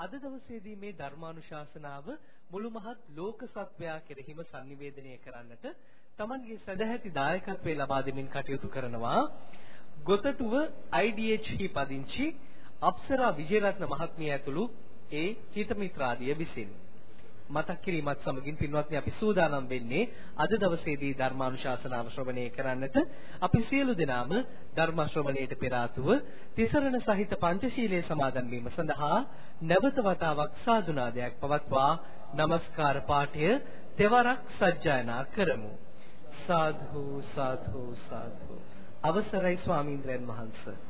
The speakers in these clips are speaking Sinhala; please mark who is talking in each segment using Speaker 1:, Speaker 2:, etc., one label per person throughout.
Speaker 1: අද දවසේදී මේ ධර්මානුශාසනාව මුළු මහත් ලෝක සත්වයා කෙරෙහිම sannivedanaya කරන්නට Tamanගේ සදැහැති දායකත්වයේ ලබා දෙමින් කටයුතු කරනවා. ගොතටුව IDH පදිංචි අප්සරා විජේරත්න මහත්මිය ඇතුළු ඒ හිත මිත්‍රාදිය විසිනි. මතක් කිරීමත් සමගින් පින්වත්නි අපි සූදානම් වෙන්නේ අද දවසේදී ධර්මානුශාසනාව ශ්‍රවණය කරන්නට. අපි සියලු දෙනාම ධර්ම ශ්‍රවණයට පෙර ආතුව තිසරණ සහිත පංචශීලයේ සමාදන් වීම සඳහා නැවත වතාවක් සාදුනාදයක් පවත්වා নমස්කාර පාඨය තෙවරක් සජ්ජායනා කරමු. සාධු සාධු සාධු අවසරයි ස්වාමීන්ද්‍රයන් වහන්සේ.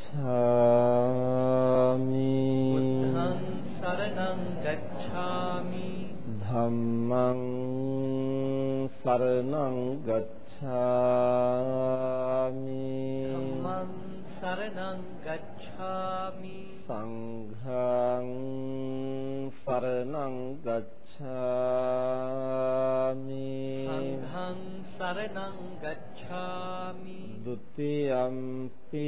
Speaker 1: සරණං ගච්ඡාමි
Speaker 2: ධම්මං සරණං ගච්ඡාමි
Speaker 1: ධම්මං සරණං ගච්ඡාමි
Speaker 2: සංඝං සරණං ගච්ඡාමි
Speaker 1: සංඝං සරණං ගච්ඡාමි
Speaker 2: ဒ ුතියම්පි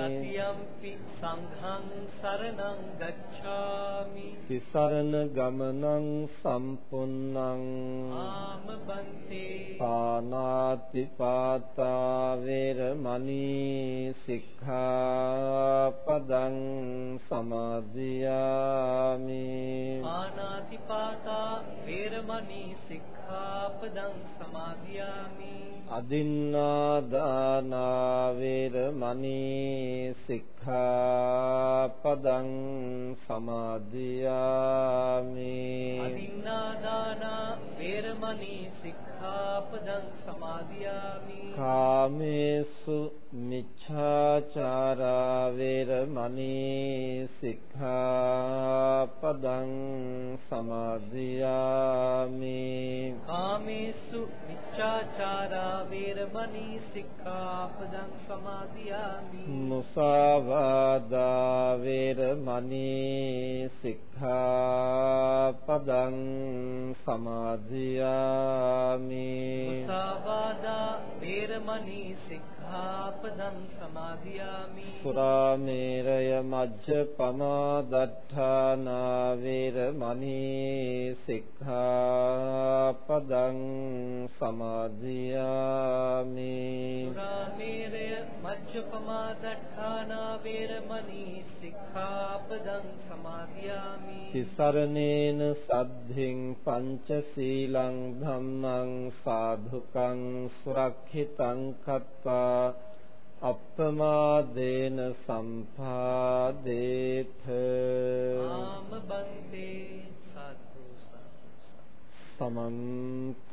Speaker 1: සතියම්පි සංඝං සරණං ගච්ඡාමි
Speaker 2: තිසරණ ගමනං සම්පුන්නං
Speaker 1: ආම බන්තේ
Speaker 2: පානාති පාතා වේරමණී සික්ඛාපදං සමාදියාමි
Speaker 1: ආනාතිපාතා වේරමණී සික්ඛාපදං සමාදියාමි
Speaker 2: අදින්නාදානා වේරමණී සික්ඛාපදං සමාදියාමි.
Speaker 1: අදින්නාදානා වේරමණී සික්ඛාපදං සමාදියාමි.
Speaker 2: කාමේසු මිච්ඡාචාරා තිසරණේන සද්ධින් පංචශීලං ධම්මං සාධුකං සුරක්ෂිතං කତ୍වා අප්පමාදේන සම්පාදේත
Speaker 1: ආම බන්තේ සතු
Speaker 2: සමන්ත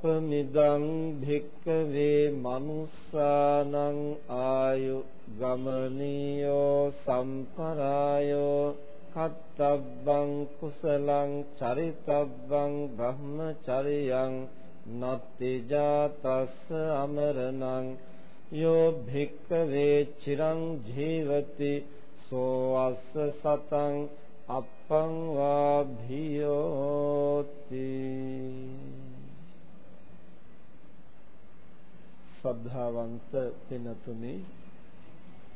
Speaker 2: අපමිදං භික්කවේ මනුස්සානං ආයු ගමනියෝ සම්පරායෝ කත්තබ්බං කුසලං චරිතබ්බං බ්‍රහ්මචරියං නත්ති ජාතස්ස අමරණං යෝ භික්ඛවේ චිරං ජීවති සෝ අස්ස සතං අප්පං වා භියෝති ශ්‍රද්ධාවන්ත පින්තුනි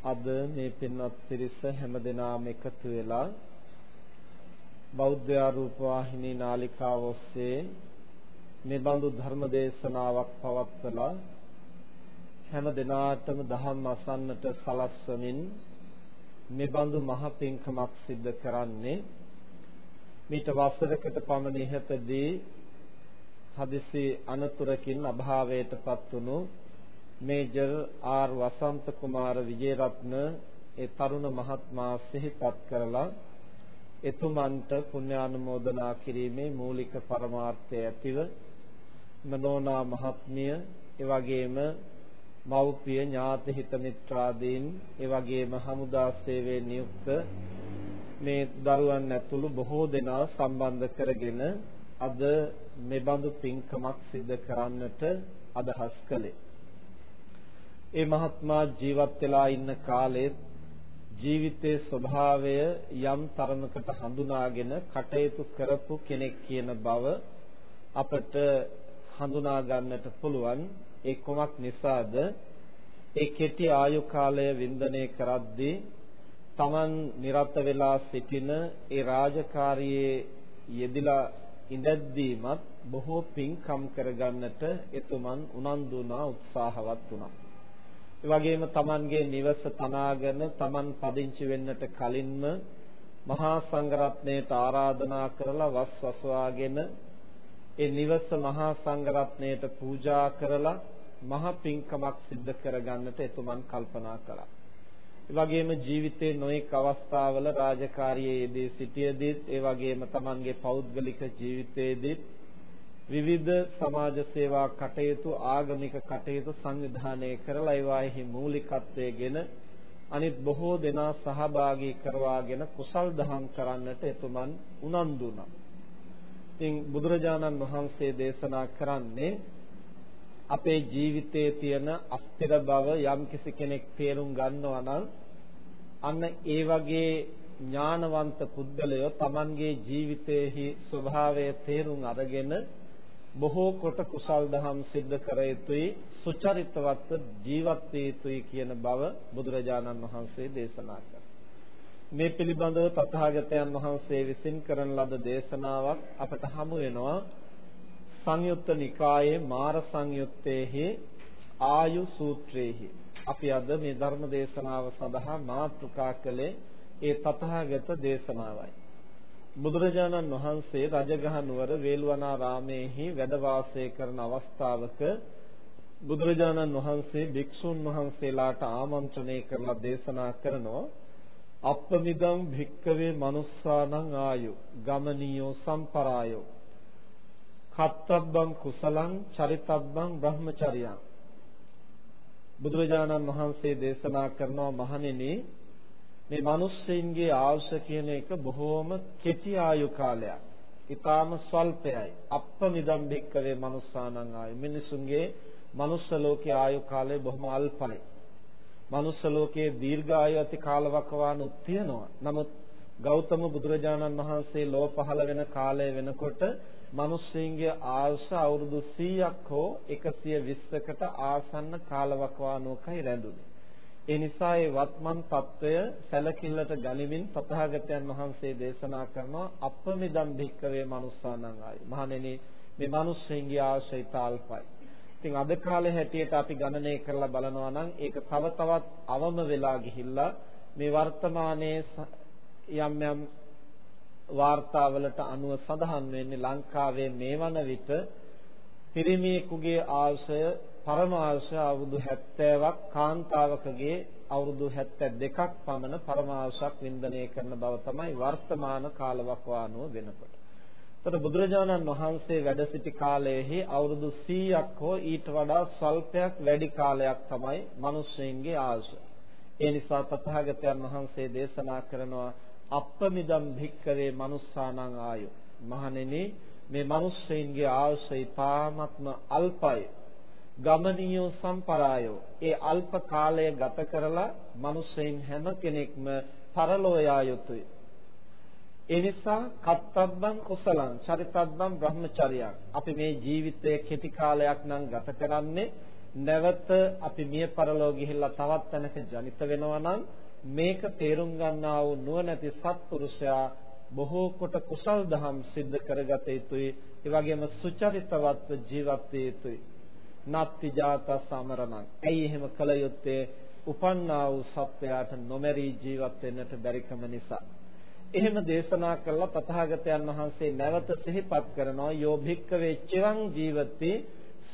Speaker 2: අද මේ පින්වත් පිරිස හැමදෙනාම එකතු වෙලා බෞද්ධ ආරූප වාහිනී නාලිකාව ඔස්සේ මේ බඳු ධර්ම දේශනාවක් පවත්වලා හැම දිනාටම දහම් අසන්නට සලස්වමින් මේ බඳු මහ පිංකමක් සිද්ධ කරන්නේ. මීට වසරකට පමණ ඉහතදී හදිසි අනතුරකින් අභාවයටපත් වුණු මේජර් ආර් වසන්ත කුමාර විජේරත්න ඒ තරුණ මහත්මයා සිහිපත් කරලා එතුමන්ට පුණ්‍යානුමෝදනා කිරීමේ මූලික පරමාර්ථය ඇතිව නෝනා මහත්මිය ඒ වගේම මව්පිය ඥාති හිත මිත්‍රාදීන් ඒ වගේම හමුදා සේවයේ නියුක්ත මේ දරුවන් ඇතුළු බොහෝ දෙනා සම්බන්ධ කරගෙන අද මෙබඳු පින්කමක් සිදු කරන්නට අදහස් කළේ. ඒ මහත්මා ජීවත් වෙලා ඉන්න කාලේ ජීවිතයේ ස්වභාවය යම් තරමකට හඳුනාගෙන කටයුතු කරපු කෙනෙක් කියන බව අපට හඳුනා ගන්නට පුළුවන් ඒ කොමක් නිසාද ඒ කෙටි ආයු කාලය වින්දනය කරද්දී Taman නිරත වෙලා සිටින ඒ රාජකාරියේ යෙදিলা ඉඳද්දීමත් බොහෝ පින්කම් කරගන්නට එතුමන් උනන්දු වුණා උත්සාහවත් වුණා. ඒ වගේම Tamanගේ නිවස තනාගෙන Taman පදිංචි වෙන්නට කලින්ම මහා සංඝරත්නයට ආරාධනා කරලා වස් වසවාගෙන ඒ නිවස මහා සංඝරත්නයට පූජා කරලා මහ පිංකමක් සිද්ධ කරගන්නට එතුමන් කල්පනා කළා. ඒ වගේම ජීවිතේ නොඑක අවස්ථාවල රාජකාරියේ යෙදී සිටියදීත් ඒ වගේම Tamanගේ පෞද්ගලික ජීවිතයේදීත් විවිධ සමාජ සේවා කටයුතු ආගමික කටයුතු සංවිධානය කරලා ඒවාෙහි මූලිකත්වයේගෙන අනිත් බොහෝ දෙනා සහභාගී කරවාගෙන කුසල් දහම් කරන්නට එතුමන් උනන්දු වුණා. ඉතින් බුදුරජාණන් වහන්සේ දේශනා කරන්නේ අපේ ජීවිතයේ තියෙන අස්තිර බව යම්කිසි කෙනෙක් තේරුම් ගන්නවා නම් අන්න ඒ වගේ ඥානවන්ත පුද්ගලයෝ Tamanගේ ජීවිතයේහි ස්වභාවය තේරුම් අරගෙන බොහෝ කොට කුසල් දහම් සිද්ධ කර යුතුයි සුචරිතවත් ජීවත් යුතුයි කියන බව බුදුරජාණන් වහන්සේ දේශනා කළා. මේ පිළිබඳව තථාගතයන් වහන්සේ විසින් කරන ලද දේශනාවක් අපට හමු වෙනවා. සංයුත්ත නිකායේ මාර සංයුත්තේහි ආයු සූත්‍රයේහි අපි අද මේ ධර්ම දේශනාව සඳහා මාතෘකා කළේ ඒ තථාගත දේශනාවයි. බුදුරජාණන් වහන්සේ රජගහ නුවර වේළුවනාරාමේහි වැඩ වාසය කරන අවස්ථාවක බුදුරජාණන් වහන්සේ භික්ෂුන් වහන්සේලාට ආමන්ත්‍රණය කරලා දේශනා කරනවා අප්පමිදං භික්කවේ manussානං ආයු ගමනියෝ සම්පරායෝ කත්තබ්බං කුසලං චරිතබ්බං බ්‍රහ්මචර්යං. බුදුරජාණන් වහන්සේ දේශනා කරනවා මහණෙනි මේ මිනිස්සුන්ගේ ආයුෂ කියන එක බොහෝම කෙටි ආයු කාලයක්. ඊටාම ස්වල්පයයි. අප්පමිදම් බික්කවේ මනුස්සානං ආයු. මිනිසුන්ගේ මනුස්ස ලෝකයේ ආයු කාලය බොහොම අල්පයි. මනුස්ස ලෝකයේ දීර්ඝායු ඇති කාලවකවානුත් තියෙනවා. නමුත් ගෞතම බුදුරජාණන් වහන්සේ ලෝ පහළ වෙන කාලය වෙනකොට මිනිස්සුන්ගේ ආයුෂ අවුරුදු 100ක් හෝ 120කට ආසන්න කාලවකවානුවකයි රැඳුනේ. ඒ නිසා ඒ වත්මන් తত্ত্বය සැලකිල්ලට ගනිමින් තථාගතයන් වහන්සේ දේශනා කරන අපමිදම් භික්කවේ manussානං ආයි. මහණෙනි මේ මිනිස්සුන්ගේ ආශ්‍රය තාල්පයි. ඉතින් අද කාලේ හැටියට අපි ගණනය කරලා බලනවා නම් ඒක තව තවත් අවම වෙලා ගිහිල්ලා මේ වර්තමානයේ යම් යම් වාර්තාවලට අනුව සඳහන් වෙන්නේ ලංකාවේ මේ වන විට පිරිමියෙකුගේ ආශය පරම ආශය අවුරුදු 70ක් කාන්තාවකගේ අවුරුදු 72ක් පමණ පරම ආශයක් වින්දනය කරන බව තමයි වර්තමාන කාලවකවානුව වෙනකොට. එතකොට බුදුරජාණන් වහන්සේ වැඩ සිටි කාලයේහි අවුරුදු 100ක් හෝ ඊට වඩා ස්වල්පයක් වැඩි කාලයක් තමයි මිනිස්සුන්ගේ ආශය. ඒ නිසා තථාගතයන් වහන්සේ දේශනා කරනවා අප්පමිදම් භික්කවේ manussානං ආයු. මහණෙනි මේ මිනිස්සුන්ගේ ආශය තාමත්ම අල්පයි. ගමනියෝ සම්පරායෝ ඒ අල්ප කාලය ගත කරලා මිනිස්සෙයින් හැම කෙනෙක්ම පරලෝ යා යුතුය. ඒ නිසා කත්තබ්බං කුසලං චරිතබ්බං බ්‍රහ්මචර්යං අපි මේ ජීවිතයේ කෙටි කාලයක් නම් ගත කරන්නේ නැවත අපි මිය පරලෝ ගිහිල්ලා තවත් තැනක ජනිත වෙනවා නම් මේක තේරුම් ගන්නා වූ නුවණැති සත්පුරුෂයා බොහෝ කොට කුසල් දහම් සිද්ධ කරගත යුතුයි ඒ වගේම සුචරිතවත්ව ජීවත් විය යුතුයි නත්ති ජාත සමරණං. ඇයි එහෙම කළ යුත්තේ? උපන්නා වූ සත්වයාට නොමැරී ජීවත් වෙන්නට බැරිකම නිසා. එහෙම දේශනා කළා තථාගතයන් වහන්සේ නැවත සිහිපත් කරනවා යෝ භික්කවේ චිරං ජීවති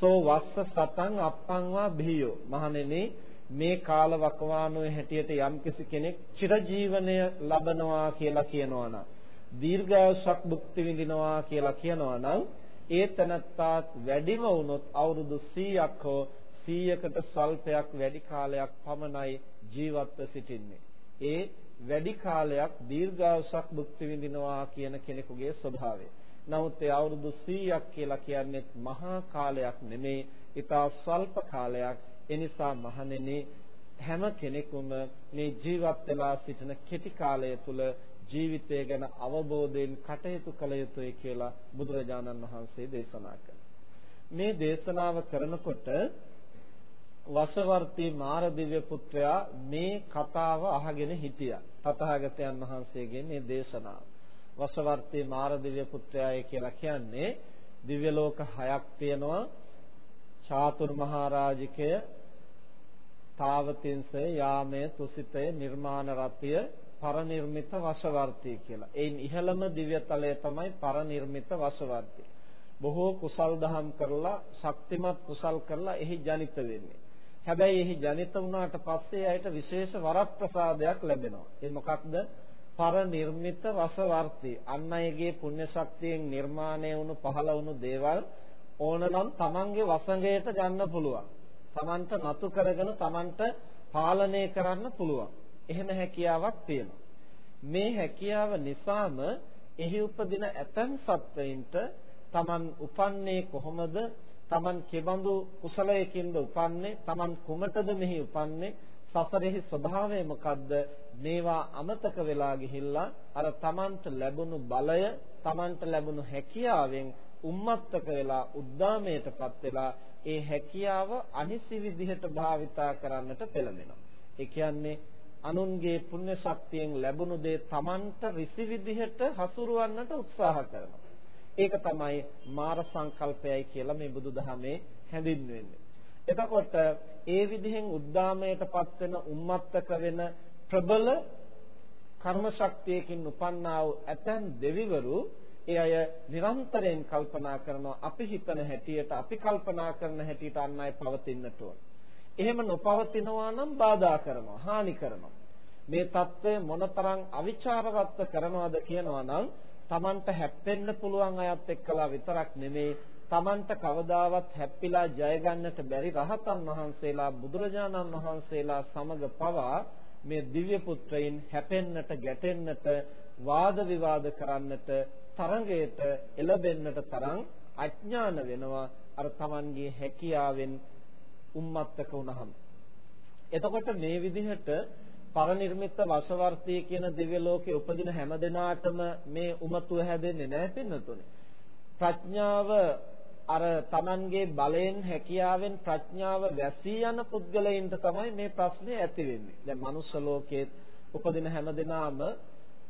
Speaker 2: සෝ වස්ස සතං අප්පංවා භීයෝ මහණෙනි මේ කාල වකවානුවේ හැටියට යම්කිසි කෙනෙක් චිරජීවනය ලබනවා කියලා කියනවා නම් දීර්ඝායුෂක් භුක්ති විඳිනවා කියලා කියනවා නම් ඒ තනත්තාත් වැඩිම වුණොත් අවුරුදු 100ක් හෝ 100කට ස්වල්පයක් වැඩි කාලයක් පමණයි ජීවත්ව සිටින්නේ. ඒ වැඩි කාලයක් දීර්ඝායුෂක් භුක්ති විඳිනවා කියන කෙනෙකුගේ ස්වභාවය. නමුත් ඒ අවුරුදු 100ක් කියලා කියන්නේ මහා කාලයක් නෙමේ, ඊටා ස්වල්ප කාලයක්. එනිසා මහණෙනි හැම කෙනෙකුම මේ ජීවත් වෙලා සිටින කෙටි කාලය තුල ජීවිතය ගැන අවබෝධයෙන් කටයුතු කළ යුතුයි කියලා බුදුරජාණන් වහන්සේ දේශනා කළා. මේ දේශනාව කරනකොට වසවර්ති මාරදිව්‍ය පුත්‍රයා මේ කතාව අහගෙන හිටියා. තථාගතයන් වහන්සේගේ මේ දේශනාව. වසවර්ති මාරදිව්‍ය පුත්‍රයාය කියලා කියන්නේ දිව්‍ය ලෝක හයක් තියෙනවා. චාතුර් මහරජිකය, තාවතින්සය, යාමය, තුසිතය, නිර්මාණ රතිය පරනිර්මිත වශවර්ති කියලා. ඒන් ඉහළම දිව්‍යතලය තමයි පරනිර්මිත වශවර්ති. බොහෝ කුසල් දහම් කරලා ශක්තිමත් කුසල් කරලා එහි ජනිත වෙන්නේ. හැබැයි එහි ජනිත වුණාට පස්සේ ඇයට විශේෂ වරප්‍රසාදයක් ලැබෙනවා. ඒ මොකක්ද? පරනිර්මිත වශවර්ති. අන් අයගේ පුණ්‍ය ශක්තියෙන් නිර්මාණය වුණු පහළ වුණු දේවල් ඕනනම් තමන්ගේ වසඟයට ගන්න පුළුවන්. තමන්ට නතු කරගෙන තමන්ට පාලනය කරන්න පුළුවන්. එහෙම හැකියාවක් තියෙනවා. මේ හැකියාව නිසාම එහි උපදින ඇතන් සත්වයින්ට Taman උපන්නේ කොහොමද? Taman කෙබඳු කුසලයකින්ද උපන්නේ? Taman කුමටද මෙහි උපන්නේ? සසරෙහි ස්වභාවය මොකද්ද? මේවා අමතක වෙලා ගිහිල්ලා අර Tamanට ලැබුණු බලය, Tamanට ලැබුණු හැකියාවෙන් උම්මත්තක වෙලා උද්දාමයටපත් වෙලා ඒ හැකියාව අනිසි විදිහට භාවිතා කරන්නට පෙළඹෙනවා. ඒ කියන්නේ අනුන්ගේ පුණ්‍ය ශක්තියෙන් ලැබුණු දේ Tamanට රිසි විදිහට හසුරවන්නට උත්සාහ කරනවා. ඒක තමයි මාර සංකල්පයයි කියලා මේ බුදුදහමේ හැඳින්වෙන්නේ. එතකොට ඒ විදිහෙන් උද්දාමයටපත් වෙන උම්මත්තක වෙන ප්‍රබල කර්ම ශක්තියකින් උපන්නා වූ ඇතැම් දෙවිවරු ඒ අය නිරන්තරයෙන් කල්පනා කරනවා අපි හිතන හැටියට අපි කල්පනා කරන හැටියට අන් අය පවතින්නට ඕන. එහෙම නොපවතිනවා නම් බාධා කරනවා, හානි කරනවා. මේ తত্ত্বය මොනතරම් අවිචාරවත්ව කරනවද කියනවා නම් Tamanට හැප්පෙන්න පුළුවන් අයත් එක්කලා විතරක් නෙමේ Tamanට කවදාවත් හැප්පිලා ජය ගන්නට බැරි රහතන් වහන්සේලා බුදුරජාණන් වහන්සේලා සමග පවා මේ දිව්‍ය පුත්‍රයන් හැපෙන්නට ගැටෙන්නට වාද විවාද කරන්නට තරඟයට එළබෙන්නට තරම් අඥාන වෙනවා අර Tamanගේ හැකියාවෙන් උම්මත්තක වුණහම එතකොට මේ විදිහට පරිනිර්මිත වශවර්තී කියන දිව්‍ය ලෝකේ උපදින හැම දිනාටම මේ උමතුව හැදෙන්නේ නැහැ පින්නතුනේ ප්‍රඥාව අර Tamanගේ බලයෙන් හැකියාවෙන් ප්‍රඥාව වැසී යන පුද්ගලයින්ට තමයි මේ ප්‍රශ්නේ ඇති වෙන්නේ. දැන් මනුස්ස ලෝකයේ උපදින හැමදෙනාම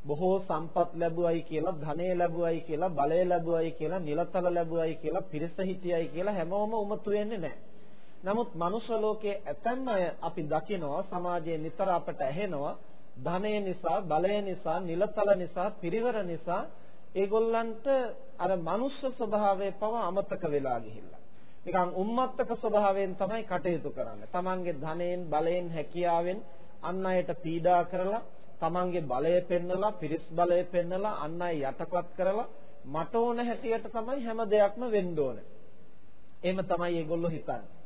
Speaker 2: බොහෝ සම්පත් ලැබුවයි කියලා, ධනෙ ලැබුවයි කියලා, බලය ලැබුවයි කියලා, නිලතල ලැබුවයි කියලා, පිරිස හිටියයි කියලා හැමෝම උමතු වෙන්නේ නැහැ. නමුත් මනුස්ස ලෝකයේ ඇතැම් අය අපි දකිනවා සමාජයේ නිතර අපට ඇහෙනවා ධනය නිසා, බලය නිසා, නිලතල නිසා, පිරිවර නිසා ඒගොල්ලන්ට අර මනුස්ස ස්වභාවය පව අමතක වෙලා ගිහිල්ලා. නිකන් උම්මත්තක ස්වභාවයෙන් තමයි කටයුතු කරන්නේ. Tamange ධනයෙන්, බලයෙන්, හැකියාවෙන් අන් අයට පීඩා කරලා, Tamange බලය පෙන්නලා, පිරිස් බලය පෙන්නලා, අන් අය යටපත් කරලා මට ඕන හැටියට තමයි හැම දෙයක්ම වෙන්න ඕනේ. එහෙම තමයි ඒගොල්ලෝ හිතන්නේ.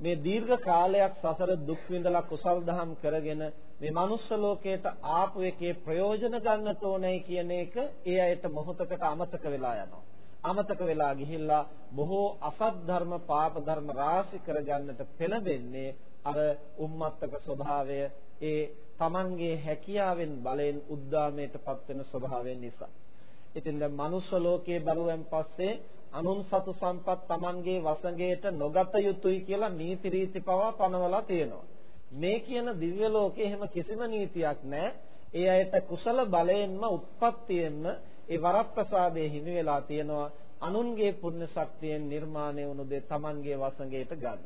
Speaker 2: මේ දීර්ඝ කාලයක් සසර දුක් විඳලා කුසල් දහම් කරගෙන මේ මනුස්ස ලෝකයට ආපු එකේ ප්‍රයෝජන ගන්නට ඕනේ කියන එක ඒ අයට මොහොතකට අමතක වෙලා යනවා. අමතක වෙලා ගිහිල්ලා බොහෝ අසත් ධර්ම පාප ධර්ම රාශි කරගන්නට පෙළඹෙන්නේ අර උම්මත්තක ස්වභාවය ඒ Tamanගේ හැකියාවෙන් බලෙන් උද්දාමයටපත් වෙන ස්වභාවයෙන් නිසා. ඉතින් දැන් මනුස්ස ලෝකයේ බලුවෙන් පස්සේ අනුන් සතු සම්පත් Tamanගේ වසඟයට නොගත යුතුයි කියලා නීති රීති පවා පනවලා තියෙනවා. මේ කියන දිව්‍ය ලෝකේ එහෙම කිසිම නීතියක් නැහැ. ඒ අයට කුසල බලයෙන්ම උත්පත්තියෙන්ම ඒ වරප්‍රසාදයේ හිමි වෙලා තියෙනවා. අනුන්ගේ පුණ්‍ය ශක්තියෙන් නිර්මාණය වුණු දේ Tamanගේ වසඟයට ගන්න.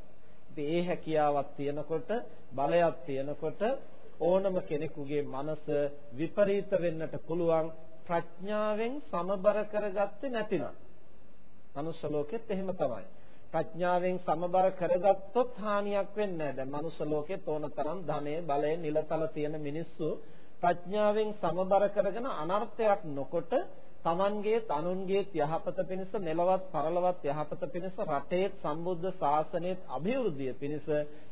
Speaker 2: ඉතින් ඒ හැකියාවක් තියෙනකොට බලයක් තියෙනකොට ඕනම කෙනෙකුගේ මනස විපරීත වෙන්නට පුළුවන් ප්‍රඥාවෙන් සමබර කරගත්තේ නැතිනම් මනුස්ස ලෝකෙත් එහෙම තමයි. ප්‍රඥාවෙන් සමබර කරගත්තොත් හානියක් වෙන්නේ නැහැ. දැන් මනුස්ස ලෝකෙත් ඕනතරම් ධනෙ, බලය, නිලතල තියෙන මිනිස්සු ප්‍රඥාවෙන් සමබර කරගෙන අනර්ථයක් නොකොට තමන්ගේ තනුන්ගේ යහපත පිණිස මෙලවත් පරලවත් යහපත පිණිස රටේ සම්බුද්ධ ශාසනයේ અભිවෘද්ධිය පිණිස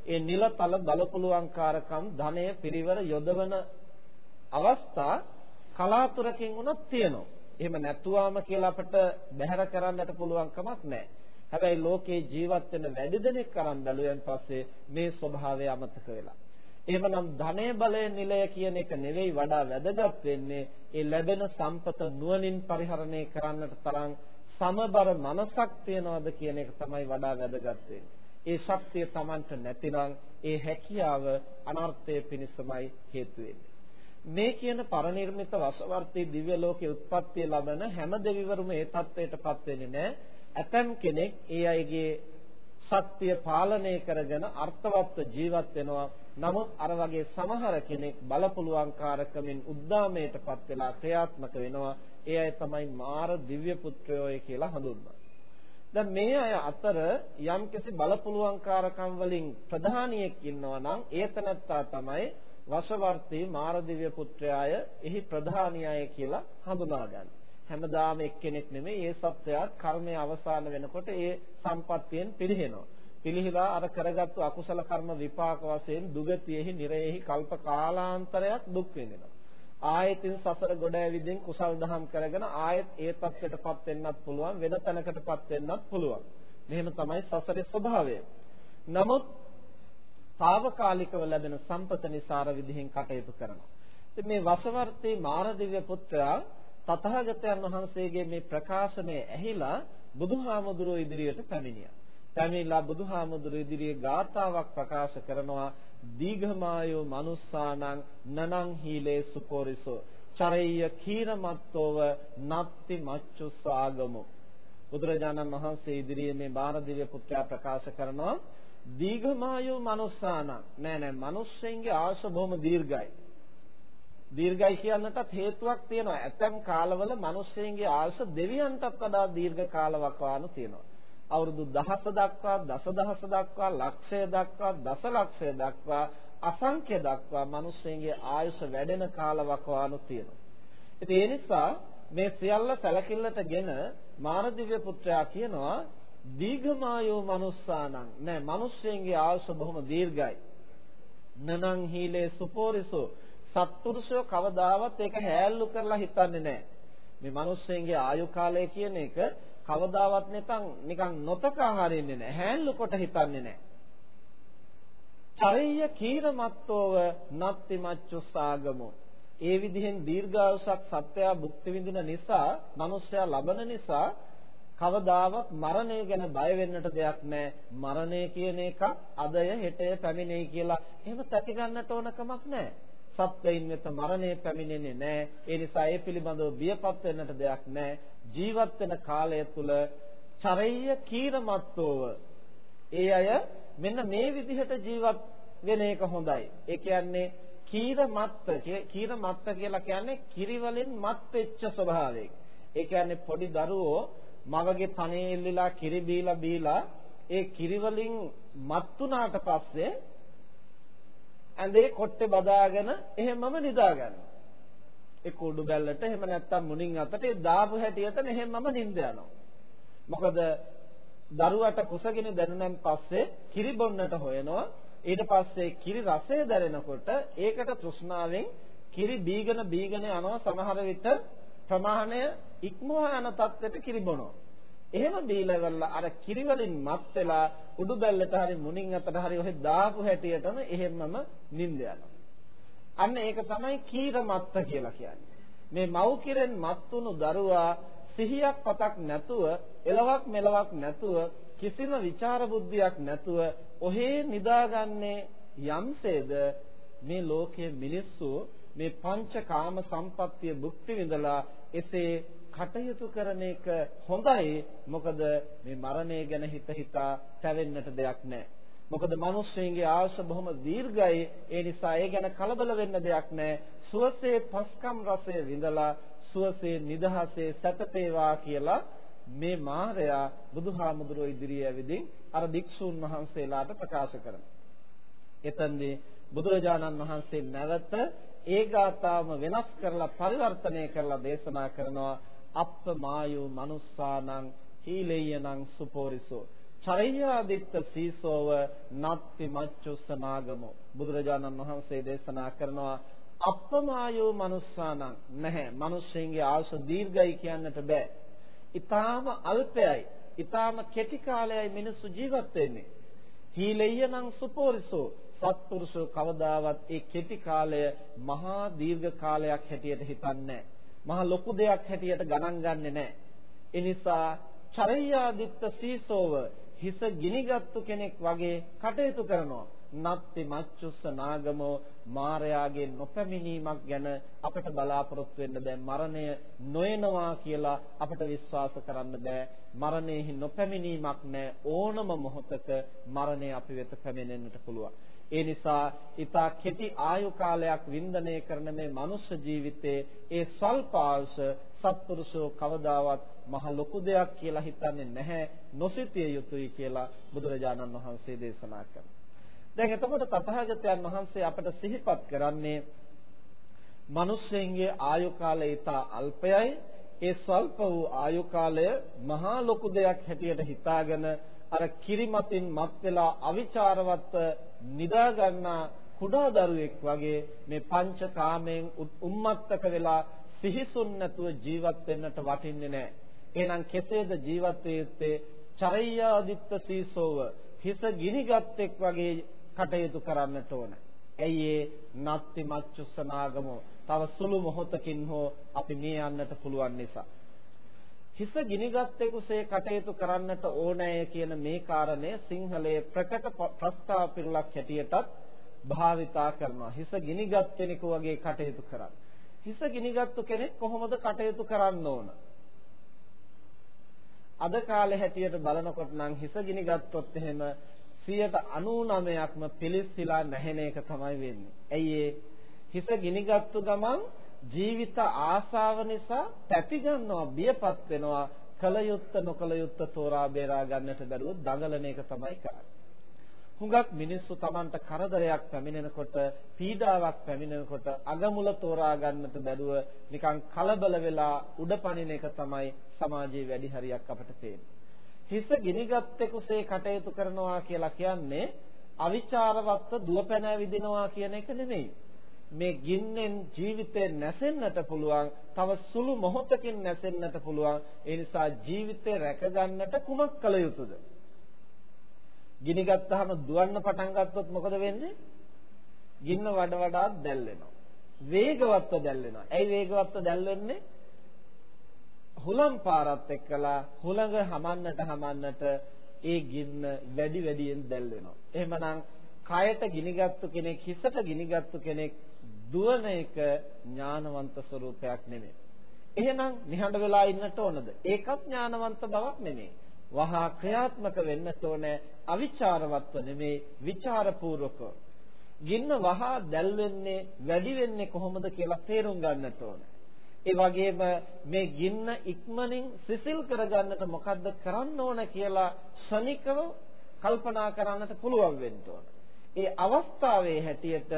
Speaker 2: ඒ නිලතල බලපුලුවන්කාරකම් ධනය පිරිවර යොදවන අවස්ථා කලාතුරකින් උනත් තියෙනවා. එහෙම නැතුවාම කියලා අපිට බැහැර කරන්නට පුළුවන් කමක් නැහැ. හැබැයි ලෝකේ ජීවත් වෙන වැඩි දෙනෙක් අරන් බැලුවෙන් පස්සේ මේ ස්වභාවය අමතක වෙලා. එහෙමනම් ධනය බලය නිලය කියන එක නෙවෙයි වඩා වැදගත් වෙන්නේ ඒ ලැබෙන සම්පත නුවණින් පරිහරණය කරන්නට තරම් සමබර මනසක් තියනවාද කියන එක තමයි වඩා වැදගත් ඒ ශක්තිය Tamanට නැතිනම් ඒ හැකියාව අනර්ථය පිණිසමයි හේතු වෙන්නේ. මේ කියන පරිනිර්මිත වසවර්තී දිව්‍ය ලෝකයේ උත්පත්ති ලබන හැම දෙවිවරුම ඒ தත්වයටපත් වෙන්නේ නැහැ. ඇතම් කෙනෙක් ඒ අයගේ සත්‍ය පාලනය කරගෙන අර්ථවත්ව ජීවත් වෙනවා. නමුත් අර වගේ සමහර කෙනෙක් බලපුලුවන්කාරකමින් උද්දාමයටපත් වෙලා ක්‍රියාත්මක වෙනවා. ඒ අය තමයි මාර දිව්‍ය පුත්‍රයෝය කියලා හඳුන්වන්නේ. දැන් මේ අය අතර යම්කිසි බලපුලුවන්කාරකම් වලින් ප්‍රධානියෙක් ඉන්නවා නම් ඒ තනත්තා තමයි වසවර්තී මාරදිව්‍ය පුත්‍රයාය එහි ප්‍රධානියය කියලා හඳුනා ගන්න. හැමදාම එක්කෙනෙක් නෙමෙයි ඒ සත්‍යයත් කර්මය අවසන් වෙනකොට ඒ සම්පත්තියෙන් පිරිහෙනවා. පිළිහිලා අර කරගත්තු අකුසල කර්ම විපාක වශයෙන් දුගතියෙහි නිරයෙහි කල්ප කාලාන්තරයක් දුක් විඳිනවා. ආයතින් සසර ගොඩ ඇවිදින් කුසල් දහම් කරගෙන ආයෙත් ඒ තත්ත්වයටපත් වෙන්නත් පුළුවන් වෙන තැනකටපත් වෙන්නත් පුළුවන්. මෙහෙම තමයි සසරේ ස්වභාවය. නමුත් తాවකාලිකව ලැබෙන සම්පත නිසාර විදිහෙන් කටයුතු කරනවා. ඉතින් මේ වසවර්තී මාරදිව්‍ය පුත්‍රයා තථාගතයන් වහන්සේගේ මේ ප්‍රකාශනය ඇහිලා බුදුහාමුදුරුවෝ ඉදිරියට පැමිණියා. පැමිණලා බුදුහාමුදුරුවෝ ඉදිරියේ ගාථාවක් ප්‍රකාශ කරනවා දීඝමායෝ මනුස්සානං නනං හීලේ සුපෝරිසෝ චරෙය්‍ය කීරමත්තෝව නත්ති මච්චුස්සාගමු බුදුරජාණන් වහන්සේ ඉදිරියේ මේ බාරදිව්‍ය පුත්‍රයා ප්‍රකාශ කරනවා දීඝමායෝ මනුස්සාන. නෑ නෑ මිනිස්සෙන්ගේ ආශ බොහොම දීර්ඝයි. දීර්ඝයි කියන්නටත් හේතුවක් තියෙනවා. ඇතැම් කාලවල මිනිස්සෙන්ගේ ආශ දෙවියන්ටත් වඩා දීර්ඝ කාලවක් වානු තියෙනවා. අවුරුදු දහස දක්වා දසදහස දක්වා ලක්ෂය දක්වා දසලක්ෂය දක්වා අසංඛ්‍ය දක්වා මිනිස්සුන්ගේ ආයුෂ වැඩෙන කාලවකවානු තියෙනවා. ඉතින් ඒ නිසා මේ සියල්ල සැලකිල්ලටගෙන මානදිව්‍ය පුත්‍රයා කියනවා දීඝමායෝ මනුස්සානං නෑ මිනිස්සුන්ගේ ආයුෂ බොහොම දීර්ඝයි. නනං හීලේ සුපෝරිසෝ සත්පුරුෂයෝ කවදාවත් ඒක හැල්ලු කරලා හිතන්නේ නෑ. මේ මිනිස්සුන්ගේ ආයු කාලය කියන එක කවදාවත් නැතන් නිකන් නොතකා හරින්නේ නැහැ. හැල්ලු කොට හිතන්නේ නැහැ. චරිය කීරමත්තෝව නත්ති මච්චුසාගමෝ. ඒ විදිහෙන් දීර්ඝායුෂක් සත්‍යය භුක්ති විඳින නිසා, මිනිස්සයා ලබන නිසා කවදාවත් මරණය ගැන බය වෙන්නට දෙයක් නැහැ. මරණය කියන එක අදය හෙටය පැමිණෙයි කියලා එහෙම තැති ගන්නට ඕන කමක් නැහැ. සත්‍යයින් වෙත මරණය පැමිණෙන්නේ නැහැ. ඒ නිසා ඒ පිළිබඳව බියපත් වෙන්නට දෙයක් නැහැ. ජීවත් වෙන කාලය තුල චරෙය්‍ය කීරමත්තෝව ඒ අය මෙන්න මේ විදිහට ජීවත් වෙන එක හොඳයි. ඒ කියන්නේ කීරමත්ත කීරමත්ත කියලා කියන්නේ කිරි වලින් මත් වෙච්ච ස්වභාවයක. ඒ කියන්නේ පොඩි දරුවෝ මවගේ තනේ එල්ලලා කිරි බීලා බීලා ඒ කිරි වලින් මත් වුණාට පස්සේ ඇඳේ කොට්ටේ බදාගෙන එහෙමම නිදා ගන්නවා. ඒ කුඩු බැල්ලට එහෙම නැත්තම් මුණින් අතට ඒ දාපු හැටියට එහෙමම නිින්ද යනවා. මොකද දරුවට කුසගෙන දැනුනන් පස්සේ කිරි බොන්නට හොයනවා. ඊට පස්සේ කිරි රසය දැනෙනකොට ඒකට තෘෂ්ණාවෙන් කිරි බීගෙන බීගෙන යනවා සමහර විට ප්‍රමාණය ඉක්මවා යන තත්ත්වයට කිරි බොනවා. එහෙම බීලවල අර කිරි වලින් මත් වෙලා උඩු බැල්ලට හරි මුණින් අතට හරි ඔහෙ දාපු හැටියටම එහෙම්මම නිින්ද යනවා. අන්න ඒක තමයි කීරමත්ත කියලා කියන්නේ. මේ මව් කිරෙන් මත් වුණු දරුවා සිහියක් පතක් නැතුව එලවක් මෙලවක් නැතුව කිසිම ਵਿਚාර බුද්ධියක් නැතුව ඔහේ නිදාගන්නේ යම්සේද මේ ලෝකයේ මිනිස්සු මේ පංචකාම සම්පත්තිය භුක්ති විඳලා එසේ කටයුතු කරන එක හොඳයි. මොකද මේ මරණය ගැන හිත හිතා පැවෙන්නට දෙයක් නැහැ මොකද මිනිස්සුන්ගේ ආශ බොහොම දීර්ඝයි. ඒ නිසා ඒ ගැන කලබල වෙන්න දෙයක් නැහැ සුවසේ පස්කම් රසය විඳලා සුවසේ නිදහසේ සැතපේවා කියලා මේ මාරයා බුදුහාමුදුරුවෝ ඉදිරියේ ඇවිදින් අර භික්ෂූන් වහන්සේලාට ප්‍රකාශ කරනවා. එතෙන්දී බුදුරජාණන් වහන්සේ නැවත ඒ ගාථාවම වෙනස් කරලා පරිවර්තනය කරලා දේශනා කරනවා. අප්පමායෝ මනුස්සානං හීලේයනං සුපෝරිසෝ. චරයාදිත්ත සීසෝව නත්ති මච්චුස්සනාගමෝ බුදුරජාණන් වහන්සේ දේශනා කරනවා අප්පමායෝ මනුස්සානං. නැහැ මිනිස්සුන්ගේ ආයුෂ දීර්ඝයි කියන්නට බෑ. ඊටාම අල්පයයි. ඊටාම කෙටි කාලයයි මිනිස්සු ජීවත් වෙන්නේ. හීලෙයනම් සුපෝරිසෝ. සත්පුරුෂෝ කවදාවත් ඒ කෙටි කාලය මහා දීර්ඝ කාලයක් හැටියට හිතන්නේ මහා ලොකු දෙයක් හැටියට ගණන් ගන්නෙ නැහැ. ඒ නිසා චරයාදිත්ත සීසෝව හිස ගිනිගත්තු කෙනෙක් වගේ කටයුතු කරනවා. නත්ති මච්චුස්ස නාගමෝ මාරයාගේ නොපැමිණීමක් ගැන අපට බලාපොරොත්තු වෙන්න බෑ. මරණය නොයනවා කියලා අපට විශ්වාස කරන්න බෑ. මරණයෙහි නොපැමිණීමක් නෑ. ඕනම මොහොතක මරණය අපි වෙත පැමිණෙන්නට පුළුවන්. ඒ නිසා ඊතා කෙටි ආයු කාලයක් වින්දනය කරන මේ මනුෂ්‍ය ජීවිතයේ ඒ ස්වල්ප ආයුෂ සත්පුරුෂෝ කවදාවත් මහ ලොකු දෙයක් කියලා හිතන්නේ නැහැ නොසිතිය යුතුයි කියලා බුදුරජාණන් වහන්සේ දේශනා කරනවා. දැන් එතකොට තථාගතයන් වහන්සේ අපට සිහිපත් කරන්නේ මිනිස්සෙන්ගේ ආයු කාලය ඊතා අල්පයයි ඒ ස්වල්ප වූ ආයු කාලය මහා ලොකු දෙයක් හැටියට හිතාගෙන අර කිරිමතින් මත් වෙලා අවිචාරවත්ව නිදා ගන්නා කුඩා දරුවෙක් වගේ මේ පංච කාමයෙන් උම්මත්තක වෙලා සිහිසුන් නැතුව ජීවත් වෙන්නට වටින්නේ නැහැ. එහෙනම් කෙසේද ජීවත් වෙත්තේ චරයාදිත්ත සීසෝව හිස ගිනිගත්තෙක් වගේ කටයුතු කරන්නට ඕන. ඇයි ඒ නත්ති මච්චුස්සනාගමෝ තව සුළු මොහොතකින් හෝ අපි මේ යන්නට පුළුවන් නිසා. හිස ගිනිගත්තෙකුසේ කටයුතු කරන්නට ඕනෑ කියන මේ කාරණය සිංහලයේ ප්‍රකට ප්‍රස්තාව පිරලක් හැටියටත් භාවිතා කරනවා. හිස ගිනිගත් කෙනෙකු වගේ කටයුතු කරන්න. හිස ගිනිගත්තු කෙනෙක් කොහොමද කටයුතු කරන්න ඕන? අද කාලේ හැටියට බලනකොට නම් හිස ගිනිගත්තොත් එහෙම 99%ක්ම පිලිස්සලා නැහෙන එක තමයි වෙන්නේ. ඇයි ඒ හිස ගිනිගත්තු ගමන් ජීවිත ආශාව නිසා තැති ගන්නවා බියපත් වෙනවා කල යුත්ත නොකල යුත්ත තෝරා බේරා ගන්නට බැරුව දඟලන එක තමයි කරන්නේ. හුඟක් මිනිස්සු Tamanට කරදරයක් පැමිණෙනකොට පීඩාවක් පැමිණෙනකොට අගමුල තෝරා ගන්නට බැරුව නිකන් කලබල වෙලා උඩපනින එක තමයි සමාජයේ වැඩි හරියක් අපට පේන්නේ. හිස ගිනිගත්තෙකුසේ කටයුතු කරනවා කියලා කියන්නේ අවිචාරවත්ව දුවපැන විදිනවා කියන එක නෙමෙයි. මේ ගින්නෙන් ජීවිතේ නැසෙන්නට පුළුවන් තව සුළු මොහොතකින් නැසෙන්නට පුළුවන් ඒ නිසා ජීවිතේ රැකගන්නට කුමක් කළ යුතුද ගිනි ගත්තාම දුවන්න පටන් ගත්තොත් මොකද වෙන්නේ? ගින්න වඩ වඩාත් දැල් වෙනවා. වේගවත්ව දැල් වෙනවා. ඇයි වේගවත්ව දැල් වෙන්නේ? හුලම් පාරත් එක්කලා හුලඟ හමන්නට හමන්නට ඒ ගින්න වැඩි වැඩියෙන් දැල් වෙනවා. එහෙමනම් කයට ගිනිගත්තු කෙනෙක් හිසට ගිනිගත්තු කෙනෙක් දුවන එක ඥානවන්ත ස්වરૂපයක් නෙමෙයි. එහෙනම් නිහඬ වෙලා ඉන්නට ඕනද? ඒකත් ඥානවන්ත බවක් නෙමෙයි. වහා ක්‍රියාත්මක වෙන්නට ඕනේ අවිචාරවත්ව නෙමේ විචාරපූර්වකව. ගින්න වහා දැල් වෙන්නේ වැඩි වෙන්නේ කොහොමද කියලා තේරුම් ගන්නට ඕනේ. ඒ වගේම මේ ගින්න ඉක්මනින් සිසිල් කරගන්නට මොකද්ද කරන්න ඕන කියලා ශනිකව කල්පනා කරන්නට පුළුවන් වෙන්න ඕන. ඒ අවස්ථාවේ හැටියට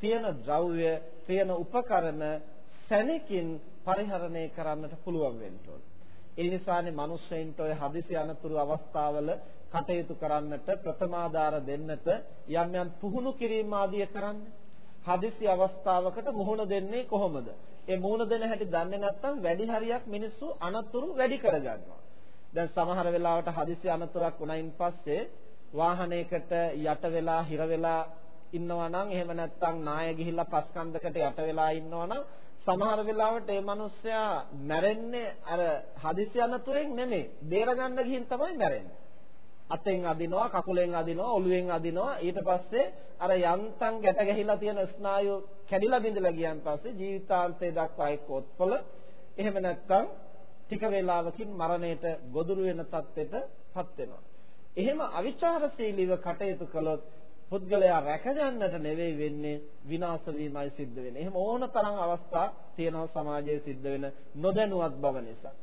Speaker 2: තියෙන ද්‍රව්‍ය, තියෙන උපකරණ සැනකින් පරිහරණය කරන්නට පුළුවන් වෙන්න ඕන. ඒ නිසානේ මිනිස්සෙන්ට ඔය හදිසි අනතුරු අවස්ථාවල කටයුතු කරන්නට ප්‍රථමාදාර දෙන්නට යම් යම් පුහුණු කිරීම ආදිය කරන්නේ. හදිසි අවස්ථාවකට මුහුණ දෙන්නේ කොහොමද? ඒ මුහුණ දෙන හැටි දන්නේ නැත්නම් වැඩි හරියක් මිනිස්සු අනතුරු වැඩි කරගන්නවා. දැන් සමහර වෙලාවට හදිසි අනතුරක් වුණයින් පස්සේ වාහනයකට යට වෙලා හිර වෙලා ඉන්නවා නම් එහෙම නැත්නම් නාය ගිහිල්ලා පස් කන්දකට යට වෙලා ඉන්නවා නම් සමහර වෙලාවට මේ මිනිස්සයා මැරෙන්නේ අර හදිසි අනතුරෙන් නෙමෙයි. බේර ගන්න ගිහින් තමයි මැරෙන්නේ. අතෙන් අදිනවා, කකුලෙන් අදිනවා, ඔළුවෙන් අදිනවා. ඊට පස්සේ අර යන්තම් ගැට ගැහිලා තියෙන ස්නායු කැඩිලා බිඳලා ගියන් පස්සේ ජීවිතාන්තය දක්වා එක්ක ඔත්පල එහෙම නැත්නම් ටික වේලාවකින් මරණයට ගොදුරු වෙන තත්ත්වයටපත් වෙනවා. එහෙම අවිචාරශීලීව කටයුතු කළොත් පුද්ගලයා රැකගන්නට නෙවෙයි වෙන්නේ විනාශ වීමයි සිද්ධ වෙන්නේ. එහෙම ඕන තරම් අවස්ථා තියෙනවා සමාජයේ සිද්ධ වෙන නොදැනුවත් බව නිසා.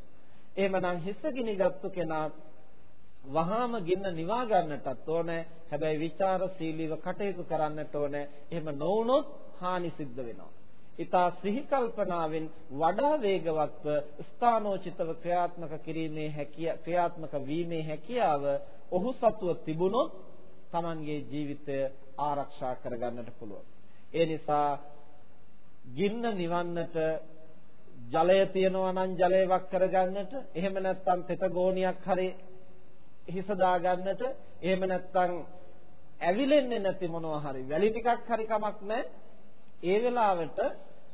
Speaker 2: එහෙමනම් හිස ගිනිගත්තු කෙනා වහාම ගින්න නිවා ගන්නටත් ඕනේ. හැබැයි ਵਿਚාරශීලීව කටයුතු කරන්නට ඕනේ. එහෙම නොවුනොත් හානි සිද්ධ වෙනවා. ඊතා සිහි කල්පනාවෙන් වඩා වේගවත්ව ස්ථානෝචිතව ක්‍රියාත්මක කිරීමේ හැකිය ක්‍රියාත්මක වීමේ හැකියාව ඔහු සතුව තිබුණොත් Tamanගේ ජීවිතය ආරක්ෂා කරගන්නට පුළුවන්. ඒ නිසා ගින්න නිවන්නට ජලය තියනවා නම් ජලය වක් කරගන්නට එහෙම නැත්නම් තෙත ගෝණියක් හරි හිස දාගන්නට එහෙම නැත්නම් ඇවිලෙන්නේ නැති මොනවා හරි වැලි ටිකක් හරි කමක් නැහැ ඒ වෙලාවට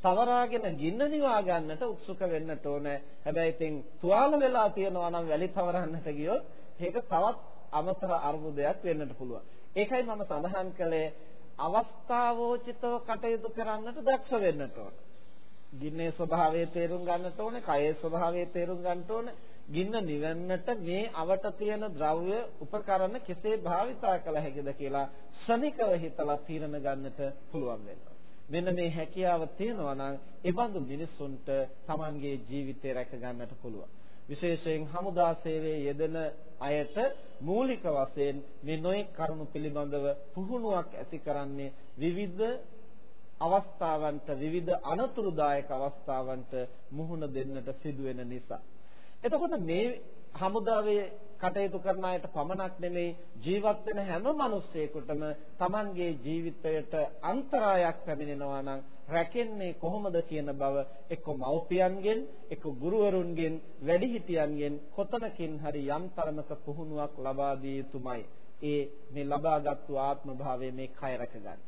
Speaker 2: තවරාගෙන ගින්න නිවා ගන්නට උත්සුක වෙන්නට ඕනේ හැබැයි ඉතින් තුවාල වෙලා තියනවා නම් වැලි තවරන්නට ගියොත් ඒක තවත් අමතර අර්බුදයක් වෙන්නට පුළුවන්. ඒකයි මම සඳහන් කළේ අවස්ථාවෝචිතව කටයුතු කරන්නට දක්ෂ වෙන්නට ඕන. ගින්නේ ස්වභාවය තේරුම් ගන්නට ඕනේ, කයේ ස්වභාවය තේරුම් ගන්නට ඕනේ. ගින්න නිවන්නට මේ අවට තියෙන ද්‍රව්‍ය උපකරණ කෙසේ භාවිතා කළ හැකිද කියලා ශනිකව හිතලා තීරණ ගන්නට පුළුවන් වෙනවා. මෙන්න මේ හැකියාව තියෙනවා නම් ඒ බඳු මිනිසුන්ට Tamanගේ ජීවිතය රැක ගන්නට පුළුවන්. විශේෂයෙන් හමුදා සේවයේ යෙදෙන අයට මූලික වශයෙන් මේ නොයෙක් කරුණු පිළිබඳව පුහුණුවක් ඇති කරන්නේ විවිධ අවස්ථාවන්ට විවිධ අනතුරුදායක අවස්ථාවන්ට මුහුණ දෙන්නට සිදුවෙන නිසා. එතකොට මේ හමුදාවේ කටයුතු කරන අයට පමණක් නෙමෙයි ජීවත් වෙන හැම මිනිස්සෙකුටම Tamanගේ ජීවිතයට අන්තරායක් පැමිණෙනවා නම් රැකෙන්නේ කොහොමද කියන බව එක්ක මව්පියන්ගෙන් එක්ක ගුරුවරුන්ගෙන් වැඩිහිටියන්ගෙන් කොතනකින් හරි යම් තරමක පුහුණුවක් ලබා දිය යුතුමයි. ඒ මේ ලබාගත්තු ආත්ම භාවයේ මේ කය රැකගන්න.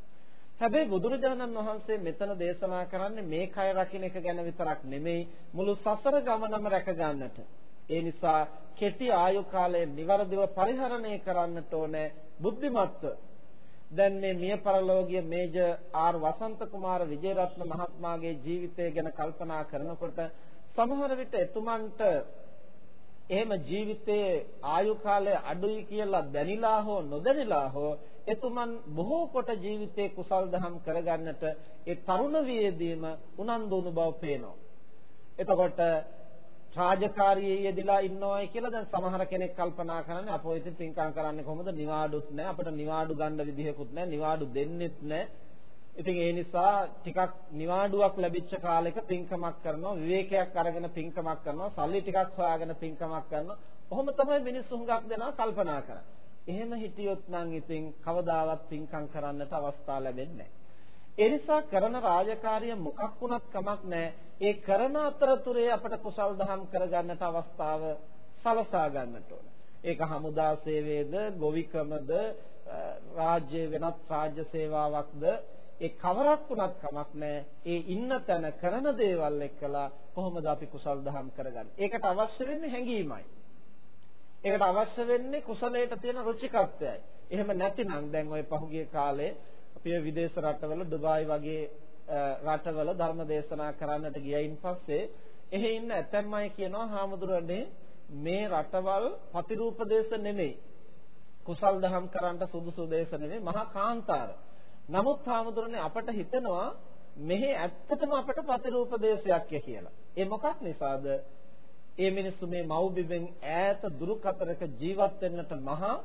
Speaker 2: හැබැයි බුදුරජාණන් වහන්සේ මෙතන දේශනා කරන්නේ මේ කය රකින්න එක ගැන විතරක් නෙමෙයි මුළු සසර ගමනම රැක ගන්නට. ඒ නිසා කෙටි ආයු කාලය નિවරදිව පරිහරණය කරන්නට ඕනේ බුද්ධිමත්ව. දැන් මේ මිය පරලෝකීය මේජර් ආර් වසන්ත කුමාර විජේරත්න මහත්මයාගේ ජීවිතය ගැන කල්පනා කරනකොට සමහර විට එතුමන්ට එහෙම ජීවිතයේ ආයු කාලය අඩුයි කියලා දැනිලා හෝ නොදැනිලා හෝ එතුමන් බොහෝ කොට ජීවිතේ කුසල් දහම් කරගන්නට ඒ තරුණ වියේදීම උනන්දු වුණු බව පේනවා. එතකොට රාජකාරියේ යෙදලා ඉන්නවයි කියලා දැන් සමහර කෙනෙක් කල්පනා කරන්නේ. අපෝ ඉතින් පින්කම් කරන්නේ කොහොමද? නිවාඩුත් නැහැ අපිට නිවාඩු ගන්න විදිහකුත් නැහැ නිවාඩු දෙන්නෙත් නැහැ ඉතින් ඒ නිසා ටිකක් නිවාඩුවක් ලැබිච්ච කාලෙක පින්කමක් කරනවා. විවේකයක් අරගෙන පින්කමක් කරනවා. සල්ලි ටිකක් හොයාගෙන පින්කමක් කරනවා. කොහොම තමයි මිනිස්සු හුඟක් දෙනා කල්පනා කරන්නේ. එහෙම හිටියොත් නම් ඉතින් කවදාවත් පින්කම් කරන්නට අවස්ථාව ලැබෙන්නේ නැහැ ඒ නිසා කරන රාජකාරිය මොකක් වුණත් කමක් නැහැ. ඒ කරන අතරතුරේ අපට කුසල් දහම් කරගන්නට අවස්ථාව සලසා ගන්නට ඕන. ඒක හමුදා සේවයේද, ගොවිකමද, රාජ්‍ය වෙනත් රාජ්‍ය සේවාවක්ද ඒ කවරක් වුණත් කමක් නැහැ. ඒ ඉන්න තැන කරන දේවල් එක්කලා කොහොමද අපි කුසල් දහම් කරගන්නේ? ඒකට අවශ්‍ය වෙන්නේ හැඟීමයි. ඒකට අවශ්‍ය වෙන්නේ කුසලයට තියෙන රුචිකත්වයයි. එහෙම නැතිනම් දැන් ওই පහුගිය කාලේ අපි විදේශ රටවල දුබායි වගේ රටවල ධර්ම දේශනා කරන්නට ගියයින් පස්සේ එහි ඉන්න ඇතැම් අය කියනවා හාමුදුරනේ මේ රටවල් ප්‍රතිරූප දේශ නෙමෙයි කුසල් දහම් කරන්නට සුදුසු දේශ නෙමෙයි මහා කාන්තාර. නමුත් හාමුදුරනේ අපට හිතෙනවා මෙහි ඇත්තටම අපට ප්‍රතිරූප දේශයක් කියලා. ඒ මොකක් නිසාද? ඒ මිනිස්සු මේ මව්බිමෙන් ඈත දුරු කතරක ජීවත් වෙන්නට මහා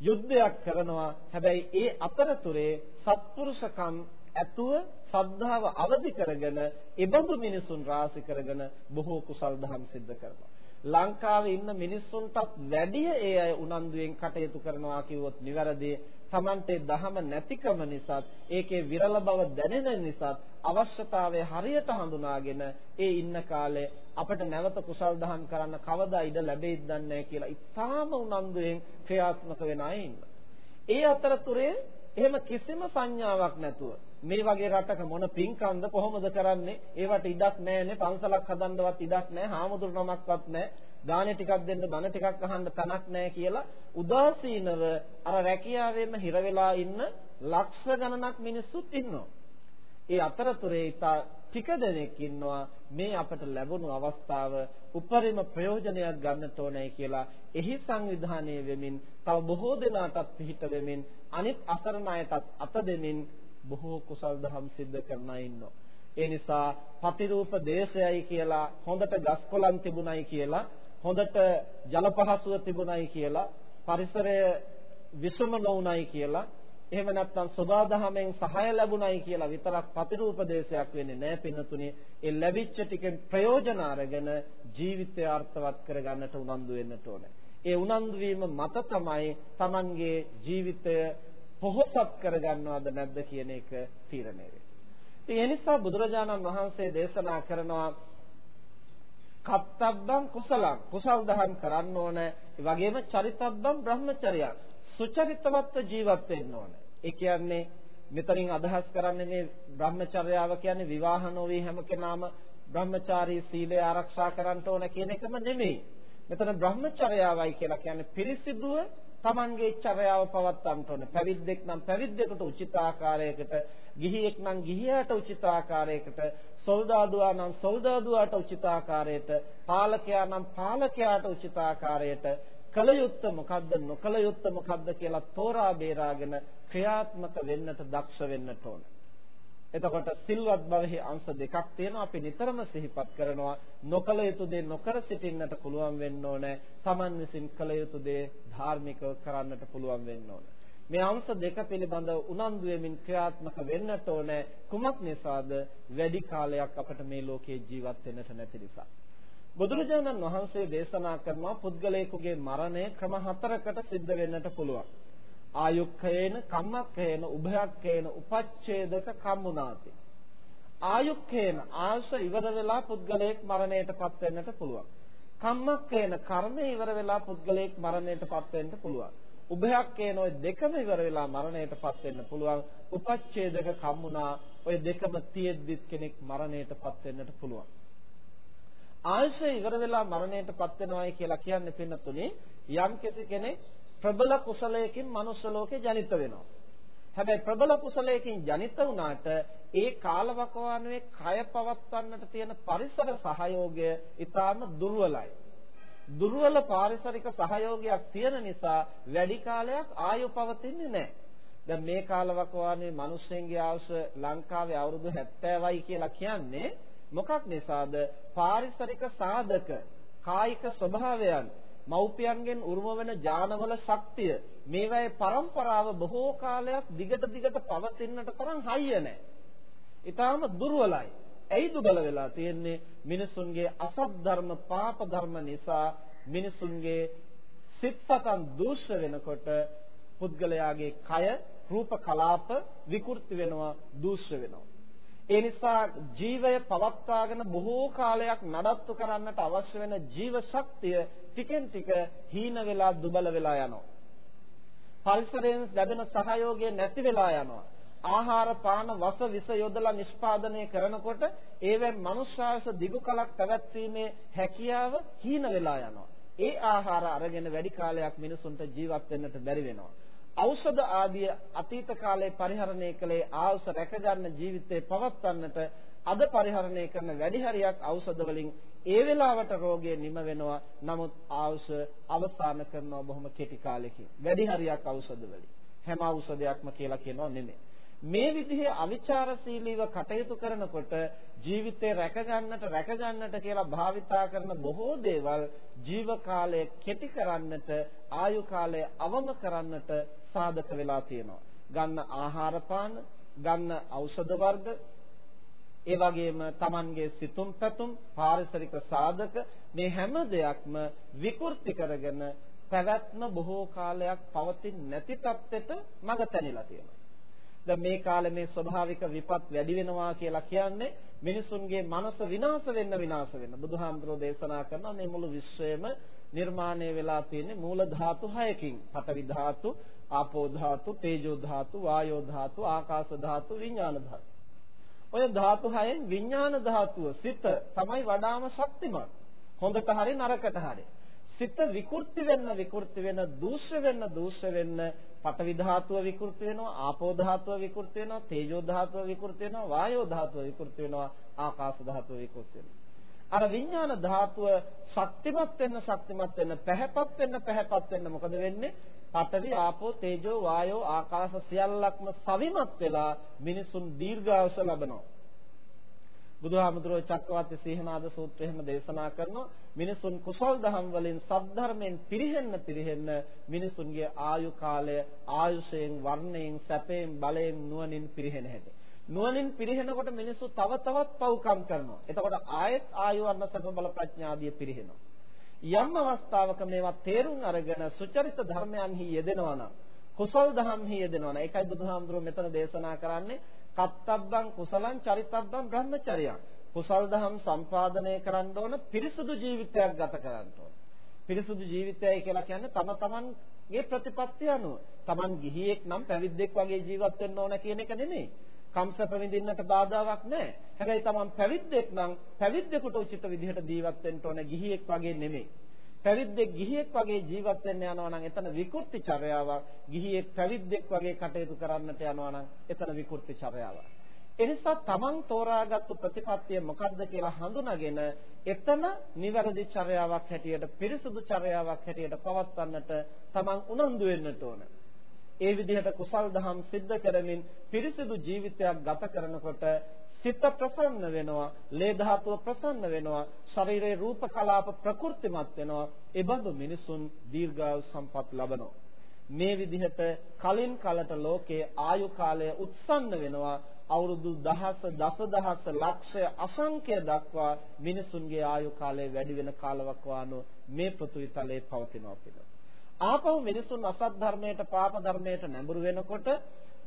Speaker 2: යුද්ධයක් කරනවා. හැබැයි ඒ අතරතුරේ සත්පුරුෂකම් ඇතුව ශ්‍රද්ධාව අවදි කරගෙන ඒබඳු මිනිසුන් රාශි කරගෙන බොහෝ කුසල් දහම් සිද්ධ කරනවා. ලංකාවේ ඉන්න මිනිස්සුන්ටත් වැඩිය ඒ අය උනන්දුවෙන් කටයුතු කරනවා කිව්වොත් නිවැරදි. Tamante දහම නැතිකම නිසා ඒකේ විරල බව දැනෙන නිසා අවශ්‍යතාවය හරියට හඳුනාගෙන ඒ ඉන්න කාලේ අපිට නැවත කුසල් දහම් කරන්න කවදා ඉඩ ලැබෙයිද දන්නේ කියලා ඉතාම උනන්දුවෙන් ක්‍රියාත්මක වෙන අය ඉන්නවා. ඒ අතරතුරේ එහෙම කිසිම සංඥාවක් නැතුව මේ වගේ රටක මොන පින්කම්ද කොහොමද කරන්නේ? ඒවට ඉඩක් නැහැනේ පන්සලක් හදන්නවත් ඉඩක් නැහැ හාමුදුරු නමක්වත් නැහැ. දානේ ටිකක් දෙන්න බණ ටිකක් අහන්න තනක් නැහැ කියලා උදාසීනව අර රැකියාවෙම හිර වෙලා ඉන්න ලක්ෂ ගණනක් මිනිස්සුත් ඉන්නවා. ඒ අතරතුරේ ඉතා ටික දෙනෙක් ඉන්නවා මේ අපට ලැබුණු අවස්ථාව උපරිම ප්‍රයෝජනයක් ගන්නට ඕනේ කියලා එහි සංවිධානයේ වෙමින් තව බොහෝ දෙනාටත් පිහිට වෙමින් අනිත් අසරණ අයටත් අත දෙමින් බොහෝ කුසල් දහම් සිද්ධ කරන අය ඉන්නවා. ඒ නිසා පතිරූප දේශයයි කියලා හොඳට ගස්කොලන් තිබුණයි කියලා හොඳට ජල පහසුව තිබුණයි කියලා පරිසරය විසම නොවුණයි කියලා එහෙම නැත්නම් සබාදහමෙන් සහාය ලැබුණයි කියලා විතරක් ප්‍රතිරූපදේශයක් වෙන්නේ නැහැ පින්නතුනේ. ඒ ලැබිච්ච ටිකෙන් ප්‍රයෝජන අරගෙන ජීවිතය අර්ථවත් කරගන්නට උනන්දු වෙන්නට ඕනේ. ඒ උනන්දු වීම මත තමයි Tamanගේ ජීවිතය පොහොසත් කරගන්නවද නැද්ද කියන එක තීරණය වෙන්නේ. ඉතින් ඒ නිසා බුදුරජාණන් වහන්සේ දේශනා කරනවා කත්තබ්බං කුසලං කුසල් දහම් කරන්න ඕන. ඒ වගේම චරිතබ්බං බ්‍රහ්මචර්යං සුචරිතවත්ව ජීවත් වෙන්න ඕන. ඒ කියන්නේ මෙතනින් අදහස් කරන්නේ මේ බ්‍රහ්මචර්යාව කියන්නේ විවාහ නොවි හැම කෙනාම බ්‍රහ්මචාරී සීලය ආරක්ෂා කරන්න ඕන කියන එකම නෙමෙයි. මෙතන බ්‍රහ්මචර්යාවයි කියලා කියන්නේ පිරිසිදුව Tamanගේ චර්යාව පවත්වන්න ඕන. පැවිද්දෙක් නම් පැවිද්දෙකුට උචිත ආකාරයකට, ගිහියෙක් නම් ගිහියාට උචිත ආකාරයකට, සොල්දාදුවා නම් සොල්දාදුවාට උචිත ආකාරයට, පාලකයා නම් පාලකයාට උචිත ආකාරයට කල යුත්ත මොකද්ද නොකල යුත්ත මොකද්ද කියලා තෝරා බේරාගෙන ක්‍රියාත්මක වෙන්නට දක්ෂ වෙන්නට ඕන. එතකොට සිල්වත් භවෙහි අංශ දෙකක් තියෙනවා අපි නිතරම සිහිපත් කරනවා නොකල යුතු දේ නොකර සිටින්නට පුළුවන් වෙන්න ඕනේ. Taman විසින් කල යුතු දේ ධාර්මිකව කරන්නට පුළුවන් වෙන්න ඕනේ. මේ අංශ දෙක පිළිබඳව උනන්දු වෙමින් ක්‍රියාත්මක වෙන්නට ඕනේ. කුමක් නිසාද? වැඩි කාලයක් අපට මේ ලෝකේ ජීවත් වෙන්නට නැති නිසා. බුදුරජාණන් වහන්සේ දේශනා කරනවා පුද්ගලයෙකුගේ මරණය ක්‍රම හතරකට සිද්ධ වෙන්නට පුළුවන්. ආයුක්ඛේන, කම්මක්ඛේන, උභයක්ඛේන, උපච්ඡේදක කම්මුනාති. ආයුක්ඛේන ආශ ඉවර වෙලා පුද්ගලයෙක් මරණයටපත් වෙන්නට පුළුවන්. කම්මක්ඛේන කර්මය ඉවර වෙලා පුද්ගලයෙක් මරණයටපත් වෙන්න පුළුවන්. උභයක්ඛේන ඔය දෙකම ඉවර වෙලා මරණයටපත් වෙන්න පුළුවන්. උපච්ඡේදක කම්මුනා ඔය දෙකම තියෙද්දිත් කෙනෙක් මරණයටපත් වෙන්නට පුළුවන්. ආයශ ඉවර වෙලා මරණයටපත් වෙනවායි කියලා කියන්නේ පින්නතුනේ යම් කෙනෙක් ප්‍රබල කුසලයකින් මනුස්ස ලෝකේ ජනිත වෙනවා. හැබැයි ප්‍රබල කුසලයකින් ජනිත වුණාට ඒ කාලවකවානුවේ කය පවත්වන්නට තියෙන පරිසර සහයෝගය ඊටාම දුර්වලයි. දුර්වල පාරිසරික සහයෝගයක් තියෙන නිසා වැඩි කාලයක් ආයු පවතින්නේ නැහැ. දැන් මේ කාලවකවානුවේ මිනිස්සුන්ගේ ආයුෂ ලංකාවේ අවුරුදු 70යි කියලා කියන්නේ මොකක් නිසාද? පාරිසරික සාධක, කායික ස්වභාවයන්, මව්පියන්ගෙන් උරුම වෙන ඥානවල ශක්තිය මේවායේ પરම්පරාව බොහෝ කාලයක් දිගට දිගට පවතින්නට තරම් හයිය නැහැ. ඊටාම දුර්වලයි. ඇයි දුබල වෙලා තියෙන්නේ? මිනිසුන්ගේ අසත් ධර්ම, පාප ධර්ම නිසා මිනිසුන්ගේ සිත් සතන් දූෂ්‍ය වෙනකොට පුද්ගලයාගේ කය රූප කලාප විකෘති වෙනවා දූෂ්‍ය වෙනවා ඒ නිසා ජීවය පවත්වාගෙන බොහෝ කාලයක් නඩත්තු කරන්නට අවශ්‍ය වෙන ජීව ශක්තිය ටිකෙන් ටික හීන වෙලා දුබල වෙලා යනවා. පරිසරයෙන් ලැබෙන සහයෝගය නැති වෙලා යනවා. ආහාර පාන වස විස යොදලා නිෂ්පාදනය කරනකොට ඒවෙන් මනුෂ්‍යාස දිගු කලක් පැවැත්වීමේ හැකියාව හීන වෙලා යනවා. ඒ ආහාර අරගෙන වැඩි කාලයක් මිනිසුන්ට ජීවත් වෙන්නට බැරි වෙනවා. ඖෂධ ආදිය අතීත කාලේ පරිහරණය කළේ ආවුස රැකගන්න ජීවිතේ පවත්වන්නට අද පරිහරණය කරන වැඩි හරියක් ඖෂධ වලින් ඒ වෙලාවට රෝගය නිම වෙනවා. නමුත් ආවුස අවසන් කරනවා බොහොම කෙටි කාලෙකින්. වැඩි හරියක් ඖෂධ වලින්. හැම ඖෂධයක්ම කියලා කියනවා නෙමෙයි. මේ විදිහේ අවිචාරශීලීව කටයුතු කරනකොට ජීවිතේ රැකගන්නට රැකගන්නට කියලා භාවිතා කරන බොහෝ දේවල් ජීව කාලය කෙටි කරන්නට ආයු කාලය අවම කරන්නට සාධක වෙලා තියෙනවා. ගන්න ආහාර පාන, ගන්න ඖෂධ වර්ග, ඒ වගේම Tamanගේ සිතුම් පැතුම්, පාරිසරික සාධක මේ හැම දෙයක්ම විකෘති කරගෙන පැවැත්ම බොහෝ කාලයක් පවතින්නේ නැති තත්ත්වෙට මඟ තැනිලා තියෙනවා. දැන් මේ කාලේ මේ ස්වභාවික විපත් වැඩි වෙනවා කියලා කියන්නේ මිනිසුන්ගේ මනස විනාශ වෙන්න විනාශ වෙන්න. බුදුහාමුදුරෝ දේශනා කරන මේ මුළු විශ්වයම නිර්මාණය වෙලා තියෙන්නේ මූල ධාතු 6කින්. පඨවි ධාතු, ආපෝ ධාතු, තේජෝ ධාතු, වායෝ ධාතු, ආකාශ ධාතු, විඥාන ධාතු. ඔය ධාතු හයෙන් විඥාන ධාතුව සිත තමයි වඩාම ශක්තිමත්. හොඳට හරි නරකට හරි. සිත විකෘති වෙන්න විකෘති වෙන දූෂ්‍ය වෙන්න දූෂ්‍ය වෙන්න පඨවි ධාතුව විකෘති වෙනවා ආපෝ ධාතුව විකෘති වෙනවා තේජෝ ධාතුව විකෘති වෙනවා වායෝ ධාතුව විකෘති වෙනවා ආකාශ ධාතුව විකෘති වෙනවා. අර විඥාන ධාතුව ශක්තිමත් වෙන්න ශක්තිමත් වෙන්න පැහැපත් වෙන්න පැහැපත් වෙන්න මොකද වෙන්නේ? පඨවි ආපෝ තේජෝ වායෝ ආකාශ සියල්ලක්ම සවිමත් වෙලා මිනිසුන් දීර්ඝායුෂ ලබනවා. බුදුහාමුදුරුවෝ චක්කවර්ති සීහනාද සූත්‍රය එහෙම දේශනා කරනවා. මිනිසුන් කුසල් දහම් වලින් සද්ධර්මයෙන් පිරිහෙන්න පිරිහෙන්න මිනිසුන්ගේ ආයු කාලය ආයුෂයෙන් වර්ණයෙන් සැපයෙන් බලයෙන් නුවණින් පිරිහෙන හැටි. නුවණින් පිරිහෙනකොට මිනිස්සු තව තවත් පව්කම් කරනවා. එතකොට ආයෙත් ආයු වර්ණ සැප බල ප්‍රඥාදිය පිරිහෙනවා. යම් අවස්ථාවක මේවා තේරුම් අරගෙන සුචරිත ධර්මයන්හි යෙදෙනවා නම් කුසල් දහම්හි යෙදෙනවා නම් ඒකයි බුදුහාමුදුරුවෝ මෙතන දේශනා කරන්නේ. කත්තබ්බං කුසලං චරිතබ්බං බ්‍රහ්මචර්යං. කුසල් දහම් සම්පාදනය කරන්න ඕන පිරිසුදු ජීවිතයක් ගත කරන්න ඕන. පිරිසුදු ජීවිතයයි කියලා කියන්නේ තම තමන්ගේ ප්‍රතිපත්තිය අනුව. තමන් ගිහියෙක් නම් පැවිද්දෙක් වගේ ජීවත් වෙන්න ඕන කියන එක නෙමෙයි. කම්සප විඳින්නට බාධාවක් නැහැ. හැබැයි තමන් පැවිද්දෙක් නම් පැවිද්දෙකුට උචිත විදිහට ජීවත් වෙන්න ඕන ගිහියෙක් වගේ නෙමෙයි. පැවිද්දෙක් ගිහියෙක් වගේ ජීවත් වෙන්න යනවා නම් එතන විකෘති චර්යාවක්. ගිහියෙක් පැවිද්දෙක් වගේ කටයුතු කරන්නට යනවා නම් එතන විකෘති චර්යාවක්. එනිසා තමන් තෝරාගත්තු ප්‍රතිපත්තිය මොකක්ද කියලා හඳුනාගෙන එතන නිවැරදි චර්යාවක් හැටියට පිරිසුදු චර්යාවක් හැටියට පවත්වන්නට තමන් උනන්දු වෙන්නට ඕන. ඒ විදිහට කුසල් දහම් සිද්ධ කරමින් පිරිසිදු ජීවිතයක් ගත කරනකොට සිත ප්‍රසන්න වෙනවා, ලේ ධාතුව ප්‍රසන්න වෙනවා, ශරීරයේ රූප කලාප ප්‍රකෘතිමත් වෙනවා. ඒ බඳු මිනිසුන් දීර්ඝායු සම්පත් ලබනවා. මේ විදිහට කලින් කලට ලෝකයේ ආයු කාලය උත්සන්න වෙනවා අවුරුදු දහස දසදහස ලක්ෂය අසංඛ්‍ය දක්වා මිනිසුන්ගේ ආයු කාලය වැඩි වෙන කාලවකවානුව මේ පෘථිවි තලයේ පවතිනවා කියලා. ආපහු මිනිසුන් අසත් ධර්මයට පාප ධර්මයට නැඹුරු වෙනකොට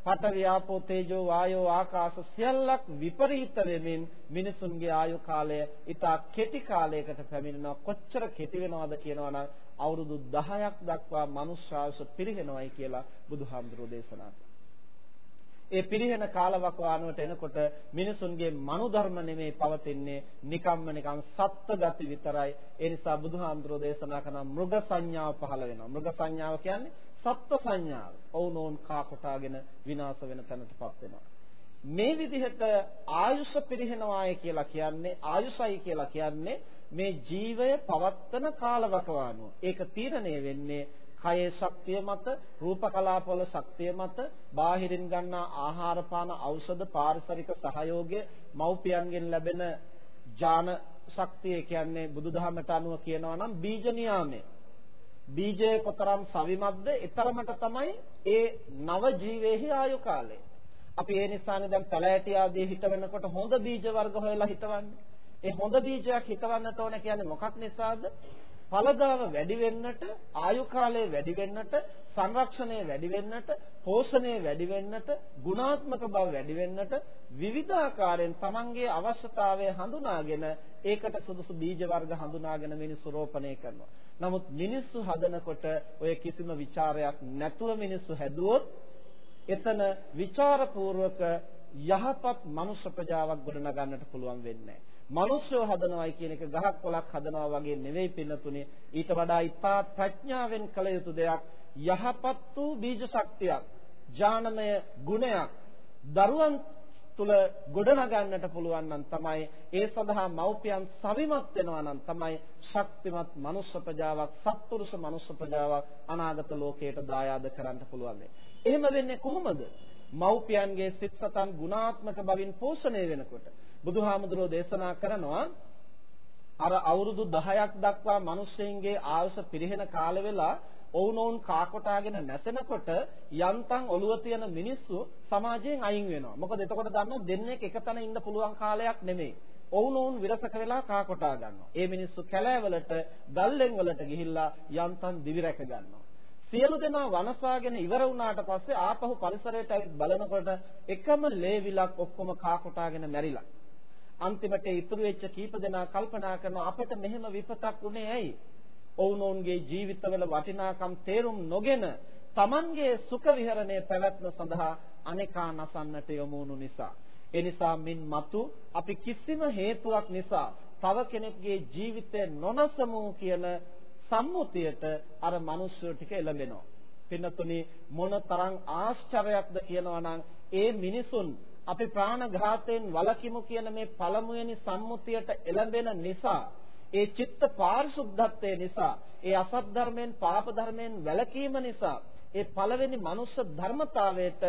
Speaker 2: පඨවි ආපෝ තේජෝ වායෝ ආකාශ සියල්ලක් විපරීත වෙමින් මිනිසුන්ගේ ආයු කාලය ඉතා කෙටි කාලයකට පැමිණෙනවා කොච්චර කෙටි වෙනවද කියනවා නම් අවුරුදු 10ක් දක්වා මනුෂ්‍යාංශ පිරිහෙනවයි කියලා බුදුහාමුදුරෝ දේශනා කළා. ඒ පිරිහෙන කාලවකවානුවට එනකොට මිනිසුන්ගේ මනුධර්ම නෙමේ පවතින්නේ නිකම්ම නිකම් සත්ත්ව ගති විතරයි. ඒ නිසා බුදුහාමුදුරෝ දේශනා කරන මෘග සංඥාව පහළ වෙනවා. මෘග සංඥාව කියන්නේ සත්ත්ව සංඥාව. ඔවුනෝන් කා කොටාගෙන විනාශ වෙන තැනටපත් වෙනවා. මේ විදිහට ආයුෂ පිරිහෙනවායි කියලා කියන්නේ ආයුෂයි කියලා කියන්නේ මේ ජීවය පවත්තන කාලවකවානුව. ඒක තීරණය වෙන්නේ කයේ ශක්තිය මත, රූප කලාපවල ශක්තිය මත, බාහිරින් ගන්නා ආහාර පාන ඖෂධ පාරිසරික සහයෝගය, මව්පියන්ගෙන් ලැබෙන ඥාන ශක්තිය කියන්නේ බුදුදහමට අනුව කියනවා නම් බීජ නියාමය. බීජය කොතරම් සවිමත්ද ඊතරමට තමයි ඒ නව ජීවේහි ආයු කාලය. අපි ඒ නිසානේ දැන් පැලෑටි ආදී හිටවෙනකොට හොඳ බීජ වර්ග හොයලා හිටවන්නේ. ඒ හොඳ බීජයක් හිටවන්නට ඕන කියන්නේ මොකක් නිසාද? ඵලදාන වැඩි වෙන්නට, ආයු කාලය වැඩි වෙන්නට, සංරක්ෂණය වැඩි වෙන්නට, පෝෂණය වැඩි වෙන්නට, ගුණාත්මක බව වැඩි වෙන්නට විවිධාකාරයෙන් Tamanගේ අවශ්‍යතාවය හඳුනාගෙන ඒකට සුදුසු බීජ වර්ග හඳුනාගෙන මිනිස්සු රෝපණය කරනවා. නමුත් මිනිස්සු හදනකොට ඔය කිසිම ਵਿਚාරයක් නැතුව මිනිස්සු හැදුවොත් එතන ਵਿਚාරපූර්වක යහපත් මනුෂ්‍ය ප්‍රජාවක් ගොඩනගන්නට පුළුවන් වෙන්නේ නැහැ. මනුෂ්‍යව හදනවයි කියන එක ගහක් කොලක් හදනවා වගේ නෙවෙයි පින්නතුනේ ඊට වඩා ඉතා ප්‍රඥාවෙන් කළ යුතු දෙයක් යහපත් වූ බීජ ශක්තියක් ඥානමය ගුණයක් දරුවන් තුල ගොඩනගන්නට පුළුවන් නම් තමයි ඒ සඳහා මව්පියන් සවිමත් වෙනවා නම් තමයි ශක්තිමත් මනුෂ්‍ය ප්‍රජාවක් සත්පුරුෂ මනුෂ්‍ය ප්‍රජාවක් අනාගත ලෝකයට දායාද කරන්න පුළුවන්. එහෙම වෙන්නේ කොහොමද? මව්පියන්ගේ සිත් සතන් ගුණාත්මක බවින් පෝෂණය වෙනකොට බුදුහාමුදුරෝ දේශනා කරනවා අර අවුරුදු 10ක් දක්වා මිනිස්සුන්ගේ ආයුෂ පිරිහෙන කාල වෙලා ඔවුනොවුන් කාකොටාගෙන නැසෙනකොට යන්තම් ඔළුව තියෙන මිනිස්සු සමාජයෙන් අයින් වෙනවා. මොකද එතකොට දන්නවා දෙන්නේ එකතැන ඉන්න පුළුවන් කාලයක් නෙමෙයි. ඔවුනොවුන් විරසක වෙලා කාකොටා ගන්නවා. ඒ මිනිස්සු කැලෑවලට, ගල්ලෙන් වලට ගිහිල්ලා යන්තම් දිවි රැක ගන්නවා. සියලු දෙනා වනසාගෙන ඉවර වුණාට පස්සේ ආපහු පරිසරයට ඇවිත් බලනකොට එකම ලේවිලක් ඔක්කොම කාකොටාගෙන මැරිලා. අන්තිමට ඉතුරු වෙච්ච කීප දෙනා කල්පනා කරනවා අපිට මෙහෙම විපතක් උනේ ඇයි? ඔවුනොවුන්ගේ ජීවිතවල වටිනාකම් තේරුම් නොගෙන Tamanගේ සුඛ විහරණය පැවැත්ම සඳහා අනේකා නසන්නට යොමු වුණු නිසා. ඒ නිසා මින් මතු අපි කිසිම හේතුවක් නිසා තව කෙනෙක්ගේ ජීවිතය නොනසමු කියන සම්මුතියට අර මිනිස්සු ටික එළඹෙනවා. පින්නතුනි මොන තරම් ආශ්චර්යයක්ද කියනවා නම් ඒ මිනිසුන් අපි ප්‍රාණඝාතයෙන් වළකිමු කියන මේ පළමුවෙනි සම්මුතියට එළඹෙන නිසා ඒ චිත්ත පාරිශුද්ධත්වය නිසා ඒ අසත් ධර්මයෙන් පාප ධර්මයෙන් වැළකීම නිසා ඒ පළවෙනි මනුෂ්‍ය ධර්මතාවයට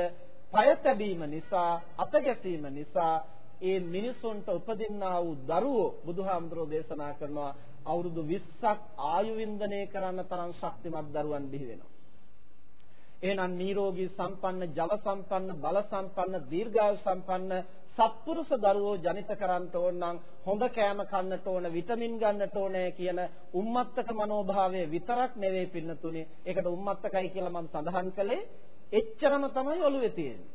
Speaker 2: පය තැබීම නිසා අතගැසීම නිසා ඒ මිනිසුන්ට උපදින්නා වූ දරුවෝ බුදුහාමුදුරෝ දේශනා කරනවා අවුරුදු 20ක් ආයු වින්දනය කරන්න තරම් ශක්තිමත් දරුවන් බිහි වෙනවා. එහෙනම් නිරෝගී සම්පන්න, ජල සම්පන්න, බල සම්පන්න, දීර්ඝායු සම්පන්න සත්පුරුෂ දරුවෝ ජනිත කරන්නට ඕන නම් හොඳ කෑම කන්නට ඕන, විටමින් ගන්නට ඕනේ කියන උම්මත්තක මනෝභාවය විතරක් නෙවෙයි පින්නතුනේ. ඒකට උම්මත්තකයි කියලා මම සඳහන් කළේ. එච්චරම තමයි ඔළුවේ තියෙන්නේ.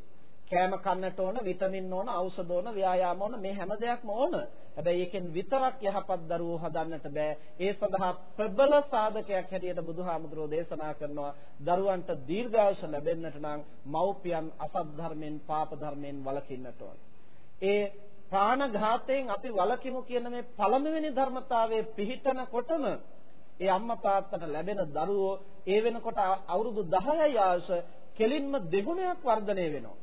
Speaker 2: කෑම කන්නට ඕන, විටමින් ඕන, ඖෂධ ඕන, ව්‍යායාම ඕන මේ හැම දෙයක්ම ඕන. හැබැයි ඒකෙන් විතරක් යහපත් දරුවෝ හදන්නට බෑ. ඒ සඳහා ප්‍රබල සාධකයක් හැටියට බුදුහාමුදුරෝ දේශනා කරනවා දරුවන්ට දීර්ඝායුෂ ලැබෙන්නට නම් මව්පියන් අසත් ධර්මෙන්, පාප ධර්මෙන් වළකින්නට ඕන. ඒ ප්‍රාණඝාතයෙන් අපි වළකිමු කියන මේ පළමුවෙනි ධර්මතාවයේ පිහිටනකොටම ඒ අම්මා තාත්තට ලැබෙන දරුවෝ ඒ වෙනකොට අවුරුදු 10යි ආයුෂ කෙලින්ම දෙගුණයක් වර්ධනය වෙනවා.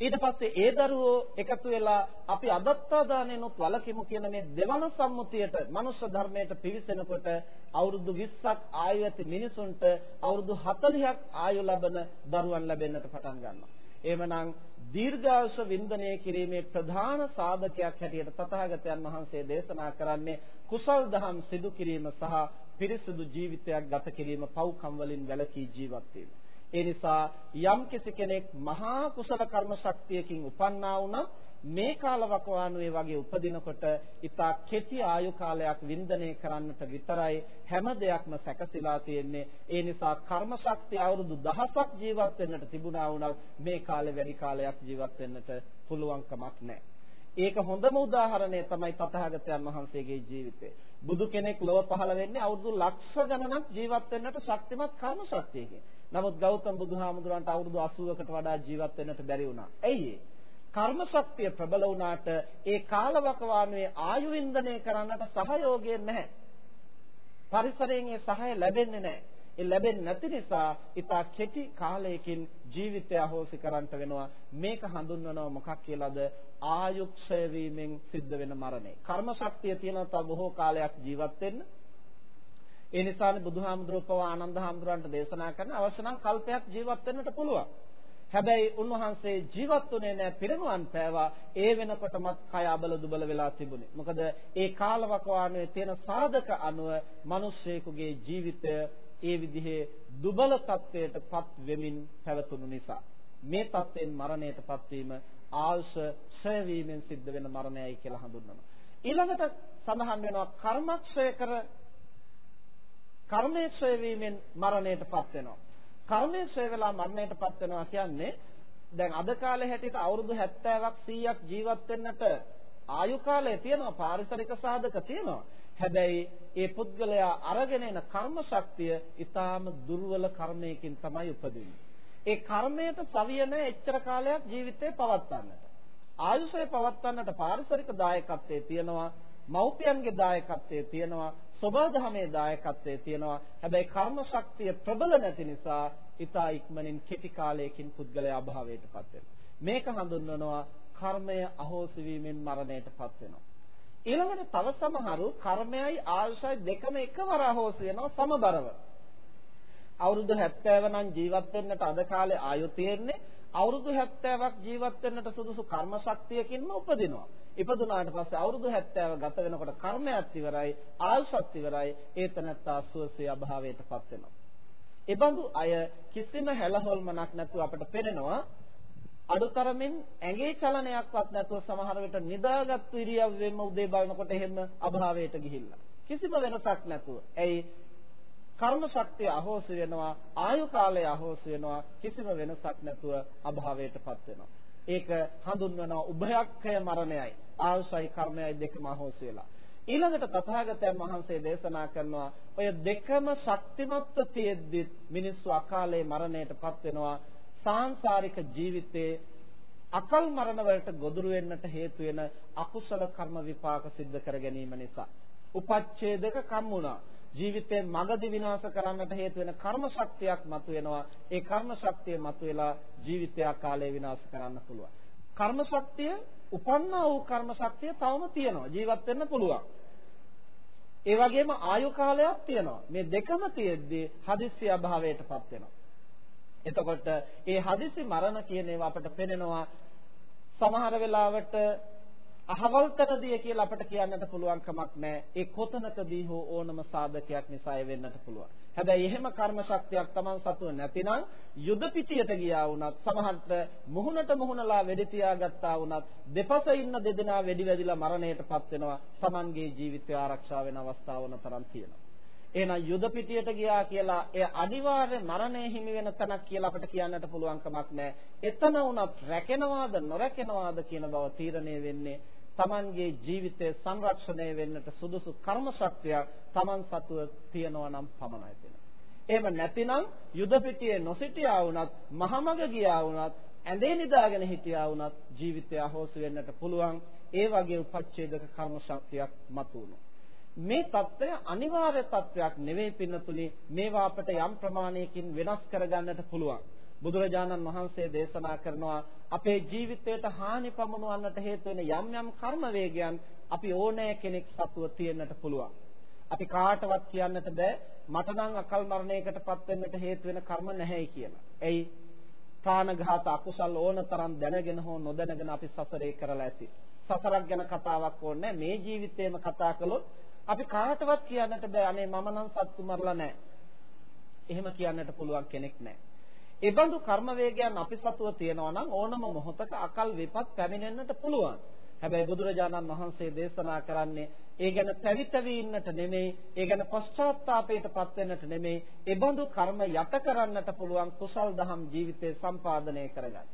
Speaker 2: ඊට පස්සේ ඒ දරුවෝ එකතු වෙලා අපි අදත්තා දානෙනොත් වලකිමු කියන මේ දෙවන සම්මුතියට මනුෂ්‍ය ධර්මයට පිවිසෙනකොට අවුරුදු 20ක් ආයු ඇති මිනිසුන්ට අවුරුදු 40ක් ආයු ලබන දරුවන් ලැබෙන්නට පටන් ගන්නවා. එහෙමනම් දීර්ඝායුෂ වින්දනය කිරීමේ ප්‍රධාන සාධකයක් හැටියට තථාගතයන් වහන්සේ දේශනා කරන්නේ කුසල් දහම් සිදු කිරීම සහ පිරිසුදු ජීවිතයක් ගත කිරීම පව්කම් වලින් වැළකී ජීවත් වීම. ඒ නිසා යම් කෙනෙක් මහා කුසල කර්ම ශක්තියකින් උපන්නා වුණා මේ කාලවකවානුවේ වගේ උපදිනකොට ඊතා කෙටි ආයු කාලයක් වින්දනය කරන්නට විතරයි හැම දෙයක්ම සැකසීලා තියෙන්නේ ඒ නිසා කර්ම ශක්තිය අවුරුදු දහසක් ජීවත් වෙන්නට තිබුණා වුණත් මේ කාලේ වැඩි කාලයක් ජීවත් වෙන්නට පුළුවන් කමක් නැහැ ඒක හොඳම උදාහරණය තමයි තථාගතයන් වහන්සේගේ ජීවිතය. බුදු කෙනෙක් ලොව පහළ වෙන්නේ අවුරුදු ලක්ෂ ගණනක් ජීවත් වෙන්නට ශක්තිමත් කර්ම ශක්තියකින්. නමුත් ගෞතම බුදුහාමුදුරන්ට අවුරුදු 80කට වඩා ජීවත් වෙන්නට බැරි වුණා. ඇයි කර්ම ශක්තිය ප්‍රබල වුණාට ඒ කාලවකවානුවේ ආයු වින්දනය කරන්නට සහයෝගය නැහැ. පරිසරයෙන් ඒ සහාය ලැබෙන්නේ නැහැ. ඒ ලැබෙන්නේ නැති නිසා ඉතා කෙටි කාලයකින් ජීවිතය අහෝසි කරන්නට වෙනවා. මේක හඳුන්වනවා මොකක් කියලාද? ආයුක්ෂය වීමෙන් සිද්ධ වෙන මරණය. කර්ම ශක්තිය තියෙනවා තව බොහෝ කාලයක් ජීවත් වෙන්න. ඒ නිසානේ බුදුහාමුදුරුවෝ පවා ආනන්ද හාමුදුරන්ට දේශනා කරන අවශ්‍ය නම් කල්පයක් ජීවත් වෙන්නට පුළුවන්. හැබැයි උන්වහන්සේ ජීවත් වුණේ නැහැ පිරිනුවන් පෑවා. ඒ වෙනකොටමත් කය අබල දුබල වෙලා තිබුණේ. මොකද ඒ කාලවකවානුවේ තියෙන සාධක අනුව මිනිස්සෙකුගේ ජීවිතය ඒ විදිහේ දුබල තත්වයටපත් වෙමින් පැවතුණු නිසා මේ තත්ත්වෙන් මරණයටපත් වීම ආල්ස ක්ෂය වීමෙන් සිද්ධ වෙන මරණයයි කියලා හඳුන්වනවා. ඊළඟට සඳහන් වෙනවා කර්මක්ෂය කර කර්මයේ ක්ෂය වීමෙන් මරණයටපත් වෙනවා. කර්මයේ ක්ෂය වෙලා මරණයටපත් වෙනවා කියන්නේ දැන් අද කාලේ හැටියට අවුරුදු 70ක් 100ක් ජීවත් වෙන්නට ආයු කාලය තියෙනවා පාරිසරික සාධක තියෙනවා. හැබැයි ඒ පුද්ගලයා අරගෙන එන කර්ම ශක්තිය ඊටාම දුර්වල කර්මයකින් තමයි උපදින්නේ. ඒ කර්මයට සවිය නැහැ එච්චර කාලයක් ජීවිතේ පවත්වන්නට. ආයුෂය පවත්වන්නට පාරිසරික දායකත්වයේ තියෙනවා, මව්පියන්ගේ දායකත්වයේ තියෙනවා, සබදහමේ දායකත්වයේ තියෙනවා. හැබැයි කර්ම ශක්තිය ප්‍රබල නැති නිසා ඊටා ඉක්මනින් කෙටි කාලයකින් පුද්ගලයා අභාවයටපත් වෙනවා. මේක හඳුන්වනවා කර්මය අහෝසි වීමෙන් මරණයටපත් වෙනවා. ඊළඟට තව සමහරු කර්මයයි ආයුෂයි දෙකම එකවර අහෝසි වෙනවා සමබරව. අවුරුදු 70 නම් ජීවත් වෙන්නට අද කාලේ ආයු තියෙන්නේ අවුරුදු 70ක් ජීවත් වෙන්නට සුදුසු කර්ම ශක්තියකින්ම උපදිනවා. ඉපදුනාට පස්සේ අවුරුදු 70 ගත වෙනකොට කර්මයක් ඉවරයි, ආයුෂත් ඉවරයි, ඒ තනත්තා සුවසේ අභාවයටපත් වෙනවා. එබඳු අය කිසිම හැලහොල්මනක් නැතුව අපට පේනවා අඩුතරමින් ඇඟේ චලනයක්වත් නැතුව සමහර විට නිදාගත් ඉරියව්වෙම උදේ බලනකොට එහෙම අභාවයට ගිහිල්ලා. කිසිම වෙනසක් නැතුව. ඇයි කර්ම ශක්තිය අහෝසි වෙනවා ආයු කාලය අහෝසි වෙනවා කිසිම වෙනසක් නැතුව අභාවයටපත් වෙනවා. ඒක හඳුන්වනවා උභයක්ඛය මරණයයි ආයුසයි කර්මයයි දෙකම අහෝසි වෙලා. ඊළඟට තථාගතයන් වහන්සේ දේශනා කරනවා ඔය දෙකම ශක්තිමත්ව තියෙද්දි මිනිස්සු අකාලේ මරණයටපත් වෙනවා. සාංශාරික ජීවිතයේ අකල් මරණ වලට ගොදුරු වෙන්නට හේතු වෙන අකුසල කර්ම විපාක සිද්ධ කර ගැනීම නිසා. උපච්ඡේදක කම් වුණා. ජීවිතේ මගදී විනාශ කරන්නට හේතු වෙන කර්ම ශක්තියක් මතුවෙනවා. ඒ කර්ම ශක්තිය මතුවලා ජීවිතය කාලේ විනාශ කරන්න පුළුවන්. කර්ම ශක්තිය උපන්නා වූ කර්ම ශක්තිය තවම තියෙනවා. ජීවත් වෙන්න පුළුවන්. ඒ වගේම ආයු කාලයක් තියෙනවා. මේ දෙකම තියෙද්දී හදිස්සි අභාවයටපත් වෙනවා. එතකොට ඒ හදිසි මරණ කියන ඒවා අපට පේනවා සමහර වෙලාවට අහවල්තනදී කියලා අපිට කියන්නට පුළුවන් කමක් නැහැ. ඒ කොතනකදී හෝ ඕනම සාධකයක් නිසා වෙන්නට පුළුවන්. හැබැයි එහෙම කර්ම ශක්තියක් Taman සතුව නැතිනම් යුද පිටියට ගියා වුණත් සමහරට මුහුණට මුහුණලා වෙඩි තියාගත්තා වුණත් දෙපස ඉන්න දෙදෙනා වෙඩි වැදිලා මරණයටපත් වෙනවා. Tamanගේ ජීවිතය ආරක්ෂා වෙන අවස්ථාව වන තරම් තියෙනවා. එහෙනම් යුද පිටියට ගියා කියලා එය අනිවාර්ය මරණය හිමි වෙන තැනක් කියලා අපිට කියන්නට පුළුවන් කමක් නැහැ. එතන වුණත් රැකෙනවාද නොරැකෙනවාද කියන බව තීරණය වෙන්නේ Tamanගේ ජීවිතය සංරක්ෂණය වෙන්නට සුදුසු කර්ම ශක්තියක් Taman සතුව තියනවා නම් පමණයි තියෙනවා. එහෙම නැතිනම් යුද පිටියේ නොසිටියා වුණත් මහමග ගියා වුණත් ඇඳේ නිදාගෙන හිටියා වුණත් ජීවිතය අහෝසි වෙන්නට පුළුවන්. ඒ වගේ උපච්ඡේදක කර්ම ශක්තියක් මතුවුණා. මේ తত্ত্বය අනිවාර්ය తত্ত্বයක් නෙවෙයි පින්නතුනි මේවා අපට යම් ප්‍රමාණයකින් වෙනස් කරගන්නට පුළුවන් බුදුරජාණන් වහන්සේ දේශනා කරනවා අපේ ජීවිතයට හානි පමුණවන්නට හේතු වෙන යම් යම් කර්ම වේගයන් අපි ඕනෑ කෙනෙක් සතුව තියෙන්නට පුළුවන් අපි කාටවත් කියන්නට බෑ මට නම් අකල් මරණයකටපත් වෙන්නට හේතු වෙන කර්ම නැහැයි කියලා. එයි ප්‍රාණඝාත අකුසල් ඕනතරම් දැනගෙන හෝ නොදැනගෙන අපි සසරේ කරලා ඇති. සසරක් ගැන කතාවක් ඕනේ මේ ජීවිතේම කතා කළොත් අපි කාටවත් කියන්නට බෑ අනේ මම නම් සත්තු මරලා නැහැ. එහෙම කියන්නට පුළුවන් කෙනෙක් නැහැ. ඒ බඳු කර්ම වේගයන් අපි සතුව තියෙනවා නම් ඕනම මොහොතක අකල් විපත් පැමිණෙන්නට පුළුවන්. හැබැයි බුදුරජාණන් වහන්සේ දේශනා කරන්නේ ඒ ගැන පැවිතවි ඉන්නට නෙමෙයි, ඒ ගැන පශ්චාත්තාපයටපත් වෙන්නට නෙමෙයි, ඒ බඳු කර්ම යට කරන්නට පුළුවන් කුසල් දහම් ජීවිතේ සම්පාදනය කරගන්න.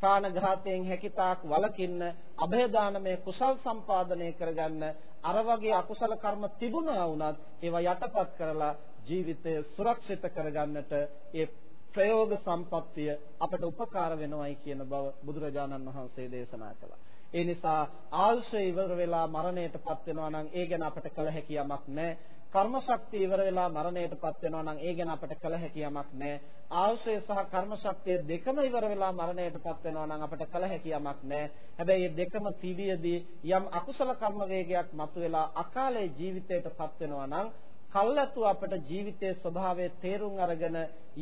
Speaker 2: ප්‍රාණඝාතයෙන් හැකිතාක් වලකින්න, અભේදානමය කුසල් සම්පාදනය කරගන්න, අර වගේ අකුසල කර්ම තිබුණා වුණත් ඒවා යටපත් කරලා ජීවිතය සුරක්ෂිත කරගන්නට ඒ ප්‍රයෝග සම්පත්තිය අපට උපකාර වෙනවයි කියන බව බුදුරජාණන් වහන්සේ දේශනා කළා. ඒ නිසා ආල්ෂය ඉවර වෙලා මරණයටපත් වෙනවා නම් ඒ ගැන අපට කල හැකි යමක් නැහැ. කර්ම ශක්තිය ඉවර වෙලා මරණයටපත් වෙනවා නම් ඒ ගැන අපට කල හැකි යමක් නැහැ. ආල්ෂය සහ කර්ම ශක්තිය දෙකම ඉවර වෙලා මරණයටපත් වෙනවා නම් අපට කල හැකි යමක් නැහැ. හැබැයි මේ දෙකම තිබියදී යම් අකුසල කර්ම වේගයක් මතුවලා අකාලේ ජීවිතයටපත් වෙනවා නම් කල්ැතු අපට ජීවිතයේ ස්වභාවය තේරුම් අරගෙන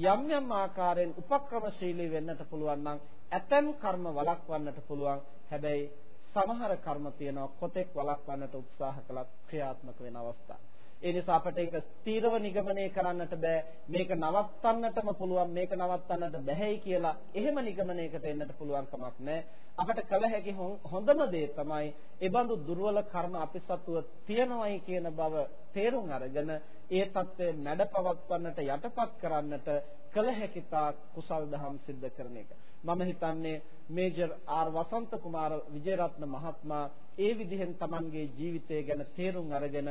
Speaker 2: යම් යම් ආකාරයෙන් උපක්‍රමශීලී වෙන්නට පුළුවන් නම් ඇතැම් කර්ම වළක්වන්නට පුළුවන්. හැබැයි සමහර කර්ම තියෙනවා කොතෙක් වළක්වන්නට උත්සාහ කළත් ක්‍රියාත්මක වෙන අවස්ථා. ඒ නිසා අපට ඒක ස්ථීරව නිගමනය කරන්නට බෑ. මේක නවත්තන්නටම පුළුවන් මේක නවත්තන්නට බැහැයි කියලා එහෙම නිගමනයකට එන්නට පුළුවන් කමක් නැහැ. අපට කල හැකි හොඳම දේ තමයි ඒ බඳු දුර්වල කර්ම අපි සතුව තියනවයි කියන බව තේරුම් අරගෙන ඒ தත්ත්වය මැඩපවත්වන්නට යටපත් කරන්නට කල හැකි තාක් කුසල් දහම් සිද්ධ කරන එක. මම හිතන්නේ මේජර් ආර් වසන්ත කුමාර විජේරත්න මහත්මයා ඒ විදිහෙන් Tamanගේ ජීවිතය ගැන තේරුම් අරගෙන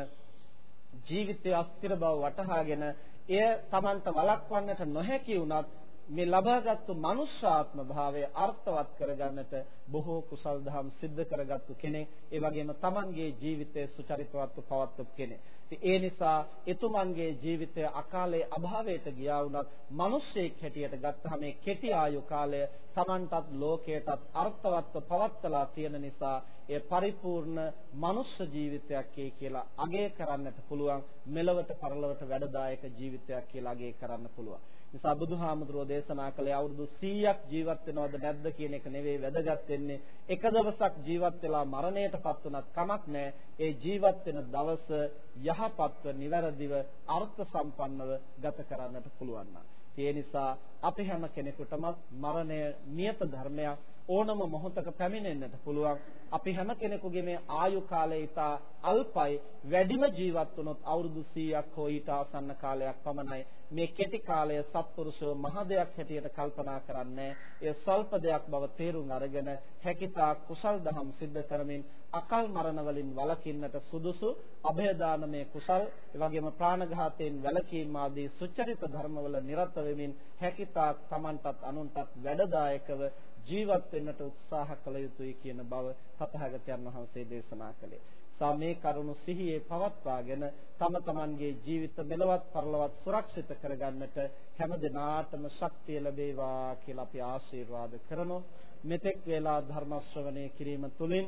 Speaker 2: ජීවිතයේ අස්තිර බව වටහාගෙන එය Tamanta වළක්වන්නට නොහැකි වුණත් මේ ලබාගත්තු මනුෂ්‍යාත්ම භාවය අර්ථවත් කරගන්නට බොහෝ කුසල් දහම් සිද්ධ කරගත්තු කෙනෙක් ඒ වගේම Tamanගේ ජීවිතය සුචරිතවත්ව පවත්වපු කෙනෙක්. ඒ නිසා එතුමන්ගේ ජීවිතය අකාලේ අභාවයට ගියා වුණත් මිනිස්සෙක් හැටියට ගත්තහම මේ කෙටි ආයු කාලය Tamanටත් ලෝකයටත් අර්ථවත්ව පවත්ලා තියෙන නිසා ඒ පරිපූර්ණ මනුෂ්‍ය ජීවිතයක් කියලා අගය කරන්නට පුළුවන් මෙලවට පරලවට වැඩදායක ජීවිතයක් කියලා අගය කරන්න පුළුවන්. නිසා බුදුහාමුදුරෝ දේශනා කළේ අවුරුදු 100ක් ජීවත් වෙනවද නැද්ද කියන එක නෙවෙයි වැදගත් වෙන්නේ. එක දවසක් ජීවත් වෙලා මරණයටපත් වුණත් කමක් නැහැ. ඒ ජීවත් වෙන දවස යහපත්ව, නිවැරදිව, අර්ථ සම්පන්නව ගත කරන්නට පුළුවන් නම්. ඒ නිසා අපි හැම කෙනෙකුටම මරණය නියත ධර්මයක් ඕනම මොහොතක පැමිණෙන්නට පුළුවන්. අපි හැම කෙනෙකුගේ මේ ආයු කාලය ඉතා අල්පයි. වැඩිම ජීවත් වුණොත් අවුරුදු 100ක් හෝ ඊට ආසන්න කාලයක් පමණයි. මේ කෙටි කාලය සත්පුරුෂෝ මහ දෙයක් හැටියට කල්පනා කරන්නේ. ඒ සල්ප දෙයක් බව තේරුම් අරගෙන හැකිතා කුසල් දහම් සිද්ධ කරමින් අකල් මරණ වලින් වළකින්නට සුදුසු અભය දානමය කුසල්, එවැගේම ප්‍රාණඝාතයෙන් වැළකීම ආදී සුචරිත ධර්මවල නිරත වෙමින් හැකිතා Tamanටත් අනුන්ටත් වැඩදායකව ජීවත් වෙන්නට උත්සාහ කළ යුතුයි කියන බව තථාගතයන් වහන්සේ දේශනා කළේ. සා මේ කරුණු සිහියේ පවත්වාගෙන තම තමන්ගේ ජීවිත මෙලවත් පරලොවත් සුරක්ෂිත කරගන්නට හැම දිනාටම ශක්තිය ලැබේවා කියලා අපි ආශිර්වාද කරනවා. මෙතෙක් වේලා ධර්ම ශ්‍රවණය කිරීම තුළින්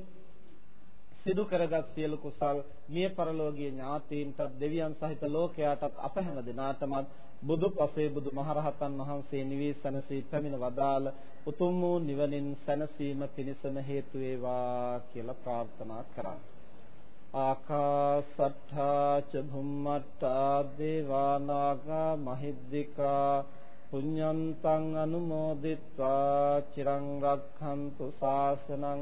Speaker 2: සිදු කරගත් සියලු කුසල් මිය පරලෝකීය ඥාතීන්ටත් දෙවියන් සහිත ලෝකයාටත් අප හැම දිනාටමත් බුදු පසේ බුදු මහරහතන් වහන්සේ නිවී සැනසී පැමිණ වදාළ උතුම් වූ නිවනින් සැනසීම පිණිසම හේතු වේවා කියලා ප්‍රාර්ථනා කරා. ආකාසට්ඨා ච භුම්මට්ඨා දේවා නාග මහිද්దికා පුඤ්ඤන්තං අනුමෝදිත්වා චිරං රක්ඛන්තු ශාසනං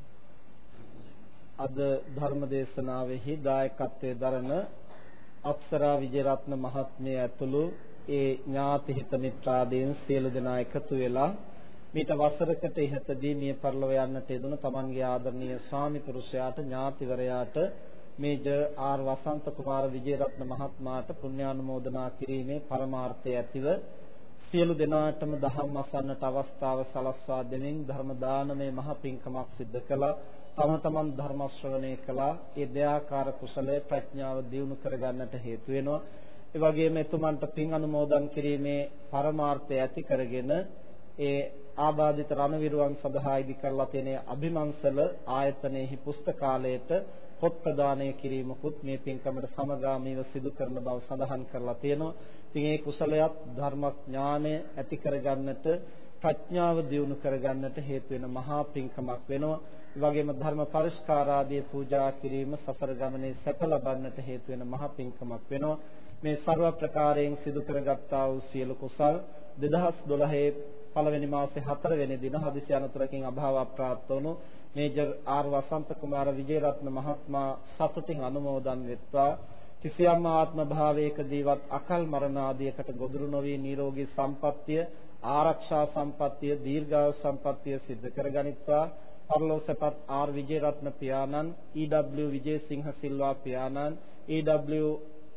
Speaker 2: අද ධර්ම දේශනාවෙහි දායකත්වයේ දරන අප්සරා විජේරත්න මහත්මිය ඇතුළු ඒ ඥාති හිත මිත්‍රාදීන් සියලු දෙනා එකතු වෙලා මීට වසරකට ඉහතදී මිය පරලොව යන්නට යෙදුණු Tamanගේ ආදරණීය ස්වාමි පුරුෂයාට ඥාතිවරයාට මේජර් ආර් වසන්ත කුමාර විජේරත්න මහත්මයාට පුණ්‍යානුමෝදනා කිරීමේ පරමාර්ථය ඇතිව සියලු දෙනාටම දහම් අසන්නට අවස්ථාව සලස්වා දෙමින් ධර්ම දානමය මහ පිංකමක් සිද්ධ කළා. තම තමන් ධර්ම ශ්‍රවණය කළා. ඒ දෙයාකාර කුසලයේ ප්‍රඥාව දියුණු කරගන්නට හේතු වෙනවා. ඒ වගේම එතුමන්ට පින් අනුමෝදන් කිරීමේ පරමාර්ථය ඇති කරගෙන ඒ ආබාධිත රණවිරුවන් සඳහා ඉදි කරලා තියෙන අභිමන්සල ආයතනයේහි පුස්තකාලයට පොත් ප්‍රදානය කිරීමකුත් මේ පින්කමට සමගාමීව සිදු කරන බව සඳහන් කරලා තියෙනවා. ඉතින් ඒ කුසලයක් ධර්මඥානය ඇති කරගන්නට ප්‍රඥාව දියුණු කරගන්නට හේතු වෙන මහා පින්කමක් වෙනවා. ඒ වගේම ධර්ම පරිස්කාරාදී පූජා කිරීම සසර ගමනේ සැප ලබන්නට හේතු වෙන මහා පින්කමක් වෙනවා. මේ ਸਰව ප්‍රකාරයෙන් සිදු කරගත්තා වූ සියලු කුසල් 2012 පළවෙනි මාසේ 4 වෙනි දින හදිසි අනතුරකින් අභාව ප්‍රාප්ත වුණු මේජර් ආර් වසන්ත කුමාර විජේරත්න මහත්මයා සතුටින් අනුමෝදන් වෙත්වා කිසියම් ආත්ම භාවයකදීවත් අකල් මරණ ආදියකට ගොදුරු නොවී නිරෝගී සම්පත්තිය ආරක්ෂා සම්පත්තිය දීර්ඝායු සම්පත්තිය සිද්ධ කරගනිත්වා. පරලෝසපත් ආර්. විජේරත්න පියාණන් ඊ.ඩබ්ලිව් විජේසිංහ සිල්වා පියාණන් ඊ.ඩබ්ලිව්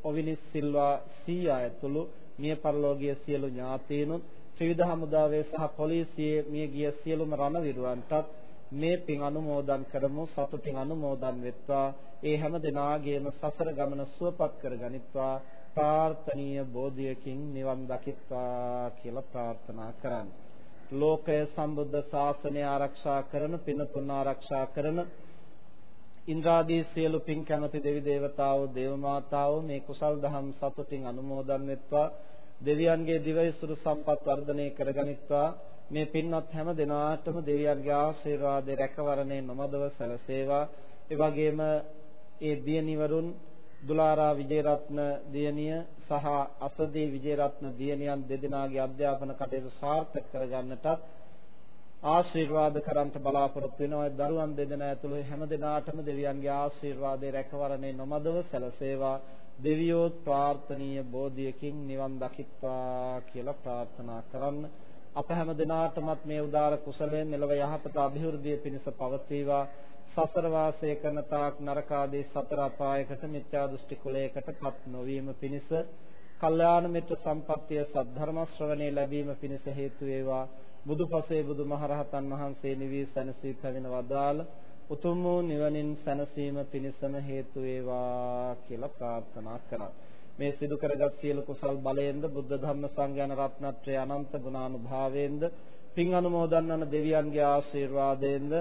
Speaker 2: ඔවිනිස් සිල්වා සීයා ඇතුළු මිය පරලෝකීය සියලු ඥාතීනුත් ත්‍රිවිධ හමුදාවේ සහ පොලිසියේ මිය ගිය සියලුම රණවිරුවන්ටත් මේ පින් අනුමෝදන් කරමු සතුටින් අනුමෝදන් වෙත්වා. ඒ හැම දිනාගේම සසර ගමන සුවපත් කරගනිත්වා. ප්‍රාර්ථනීය බෝධියකින් නිවන් දකිත්වා කියලා ප්‍රාර්ථනා කරන්න. ලෝකය සම්බුද්ධ ශාසනය ආරක්ෂා කරන පිනතුන් ආරක්ෂා කරන ඉන්ද්‍රාදී සියලු පින් කැමති දෙවි දේවතාවෝ දේව මාතාවෝ මේ කුසල් දහම් සතුටින් අනුමෝදන් වෙත්වා. දෙවියන්ගේ දිවයිසුරු සම්පත් වර්ධනය කරගනිත්වා. මේ පින්වත් හැම දෙනාටම දෙවියන්ගේ ආශිර්වාදේ රැකවරණේ නොමදව සැලසේවා. ඒ වගේම ඒ දියණිවරුන් දුලාරා විජේරත්න දියණිය සහ අසදී විජේරත්න දියණියන් දෙදෙනාගේ අධ්‍යාපන කටයුතු සාර්ථක කරගන්නටත් ආශිර්වාද කරන්ට බලාපොරොත්තු වෙනවා. දරුවන් දෙදෙනා ඇතුළු හැම දෙනාටම දෙවියන්ගේ ආශිර්වාදේ රැකවරණේ නොමදව සැලසේවා. දෙවියෝ ප්‍රාර්ථනීය බෝධියකින් නිවන් දකිත්වා කියලා ප්‍රාර්ථනා කරන්න. අප හැම දිනාටමත් මේ උදාර කුසලයෙන් මෙලව යහපත અભිවෘද්ධිය පිණිස පවතිවා. සසර වාසය කරන තාක් නරක ආදී සතර අපායකට මිත්‍යා දෘෂ්ටි කුලයකටපත් නොවීම පිණිස කල්යාණ මිත්‍ර සම්පත්තිය සද්ධර්ම ශ්‍රවණේ ලැබීම පිණිස හේතු වේවා බුදුපසේ බුදුමහරහතන් වහන්සේ නිවී සැනසී පැමිණ වදාළ උතුම් වූ නිවනින් සැනසීම පිණිසම හේතු වේවා කියලා ප්‍රාර්ථනා කරා. මේ සිදු කරගත් සියලු කුසල් බලයෙන්ද බුද්ධ ධම්ම සංඝයාන රත්නත්‍රයේ අනන්ත ගුණානුභාවයෙන්ද පින් අනුමෝදන් වන දෙවියන්ගේ ආශිර්වාදයෙන්ද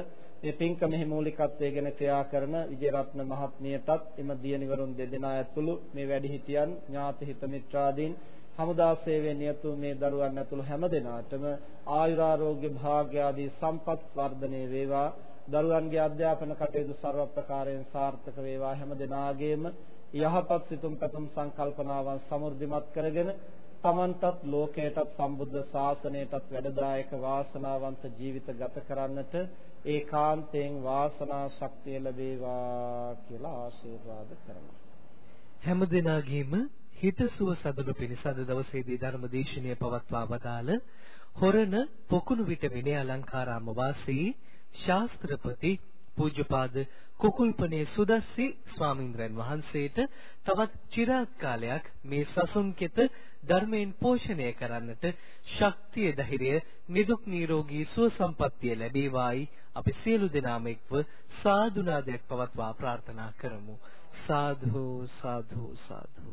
Speaker 2: මේ පින්කමෙහි මූලිකත්වයෙන් ක්‍රියා කරන විජේරත්න මහත්මියටත් එම දියණිවරුන් දෙදෙනා ඇතුළු මේ වැඩිහිටියන් ඥාති හිත මිත්‍රාදීන් හමුදා සේවයේ නියතු මේ දරුවන් ඇතුළු හැම දෙනාටම ආයුරාෝග්‍ය භාග්‍ය ආදී සම්පත් වර්ධනය වේවා. දරුවන්ගේ අධ්‍යාපන කටයුතු ਸਰව ප්‍රකාරයෙන් සාර්ථක වේවා. හැම දෙනාගේම යහපත් සිතුම් පැතුම් සංකල්පනාවන් සමෘද්ධිමත් කරගෙන තමන්ටත් ලෝකයටත් සම්බුද්ධ ශාසනයටත් වැඩදායක වාසනාවන්ත ජීවිත ගත කරන්නට ඒකාන්තයෙන් වාසනා ශක්තිය ලැබේවා කියලා ආශිර්වාද කරනවා.
Speaker 1: හැම දිනාගේම හිතසුව සතුට පිණිස අද දවසේදී ධර්ම දේශනය පවත්වා වදාළ හොරණ පොකුණු විට විනය අලංකාරාම වාසී ශාස්ත්‍රපති පූජ්‍යපාද කුකුල්පනේ සුදස්සි ස්වාමින්ද්‍රයන් වහන්සේට තවත් চিරාත් කාලයක් මේ සසුන්කෙත ධර්මයෙන් පෝෂණය කරන්නට ශක්තිය ධෛර්යය නිදුක් නිරෝගී සුව සම්පන්නිය ලැබේවායි. අපි සියලු දෙනාම එක්ව සාදුනාදයක් පවත්වා ප්‍රාර්ථනා කරමු. සාධු සාධු සාධු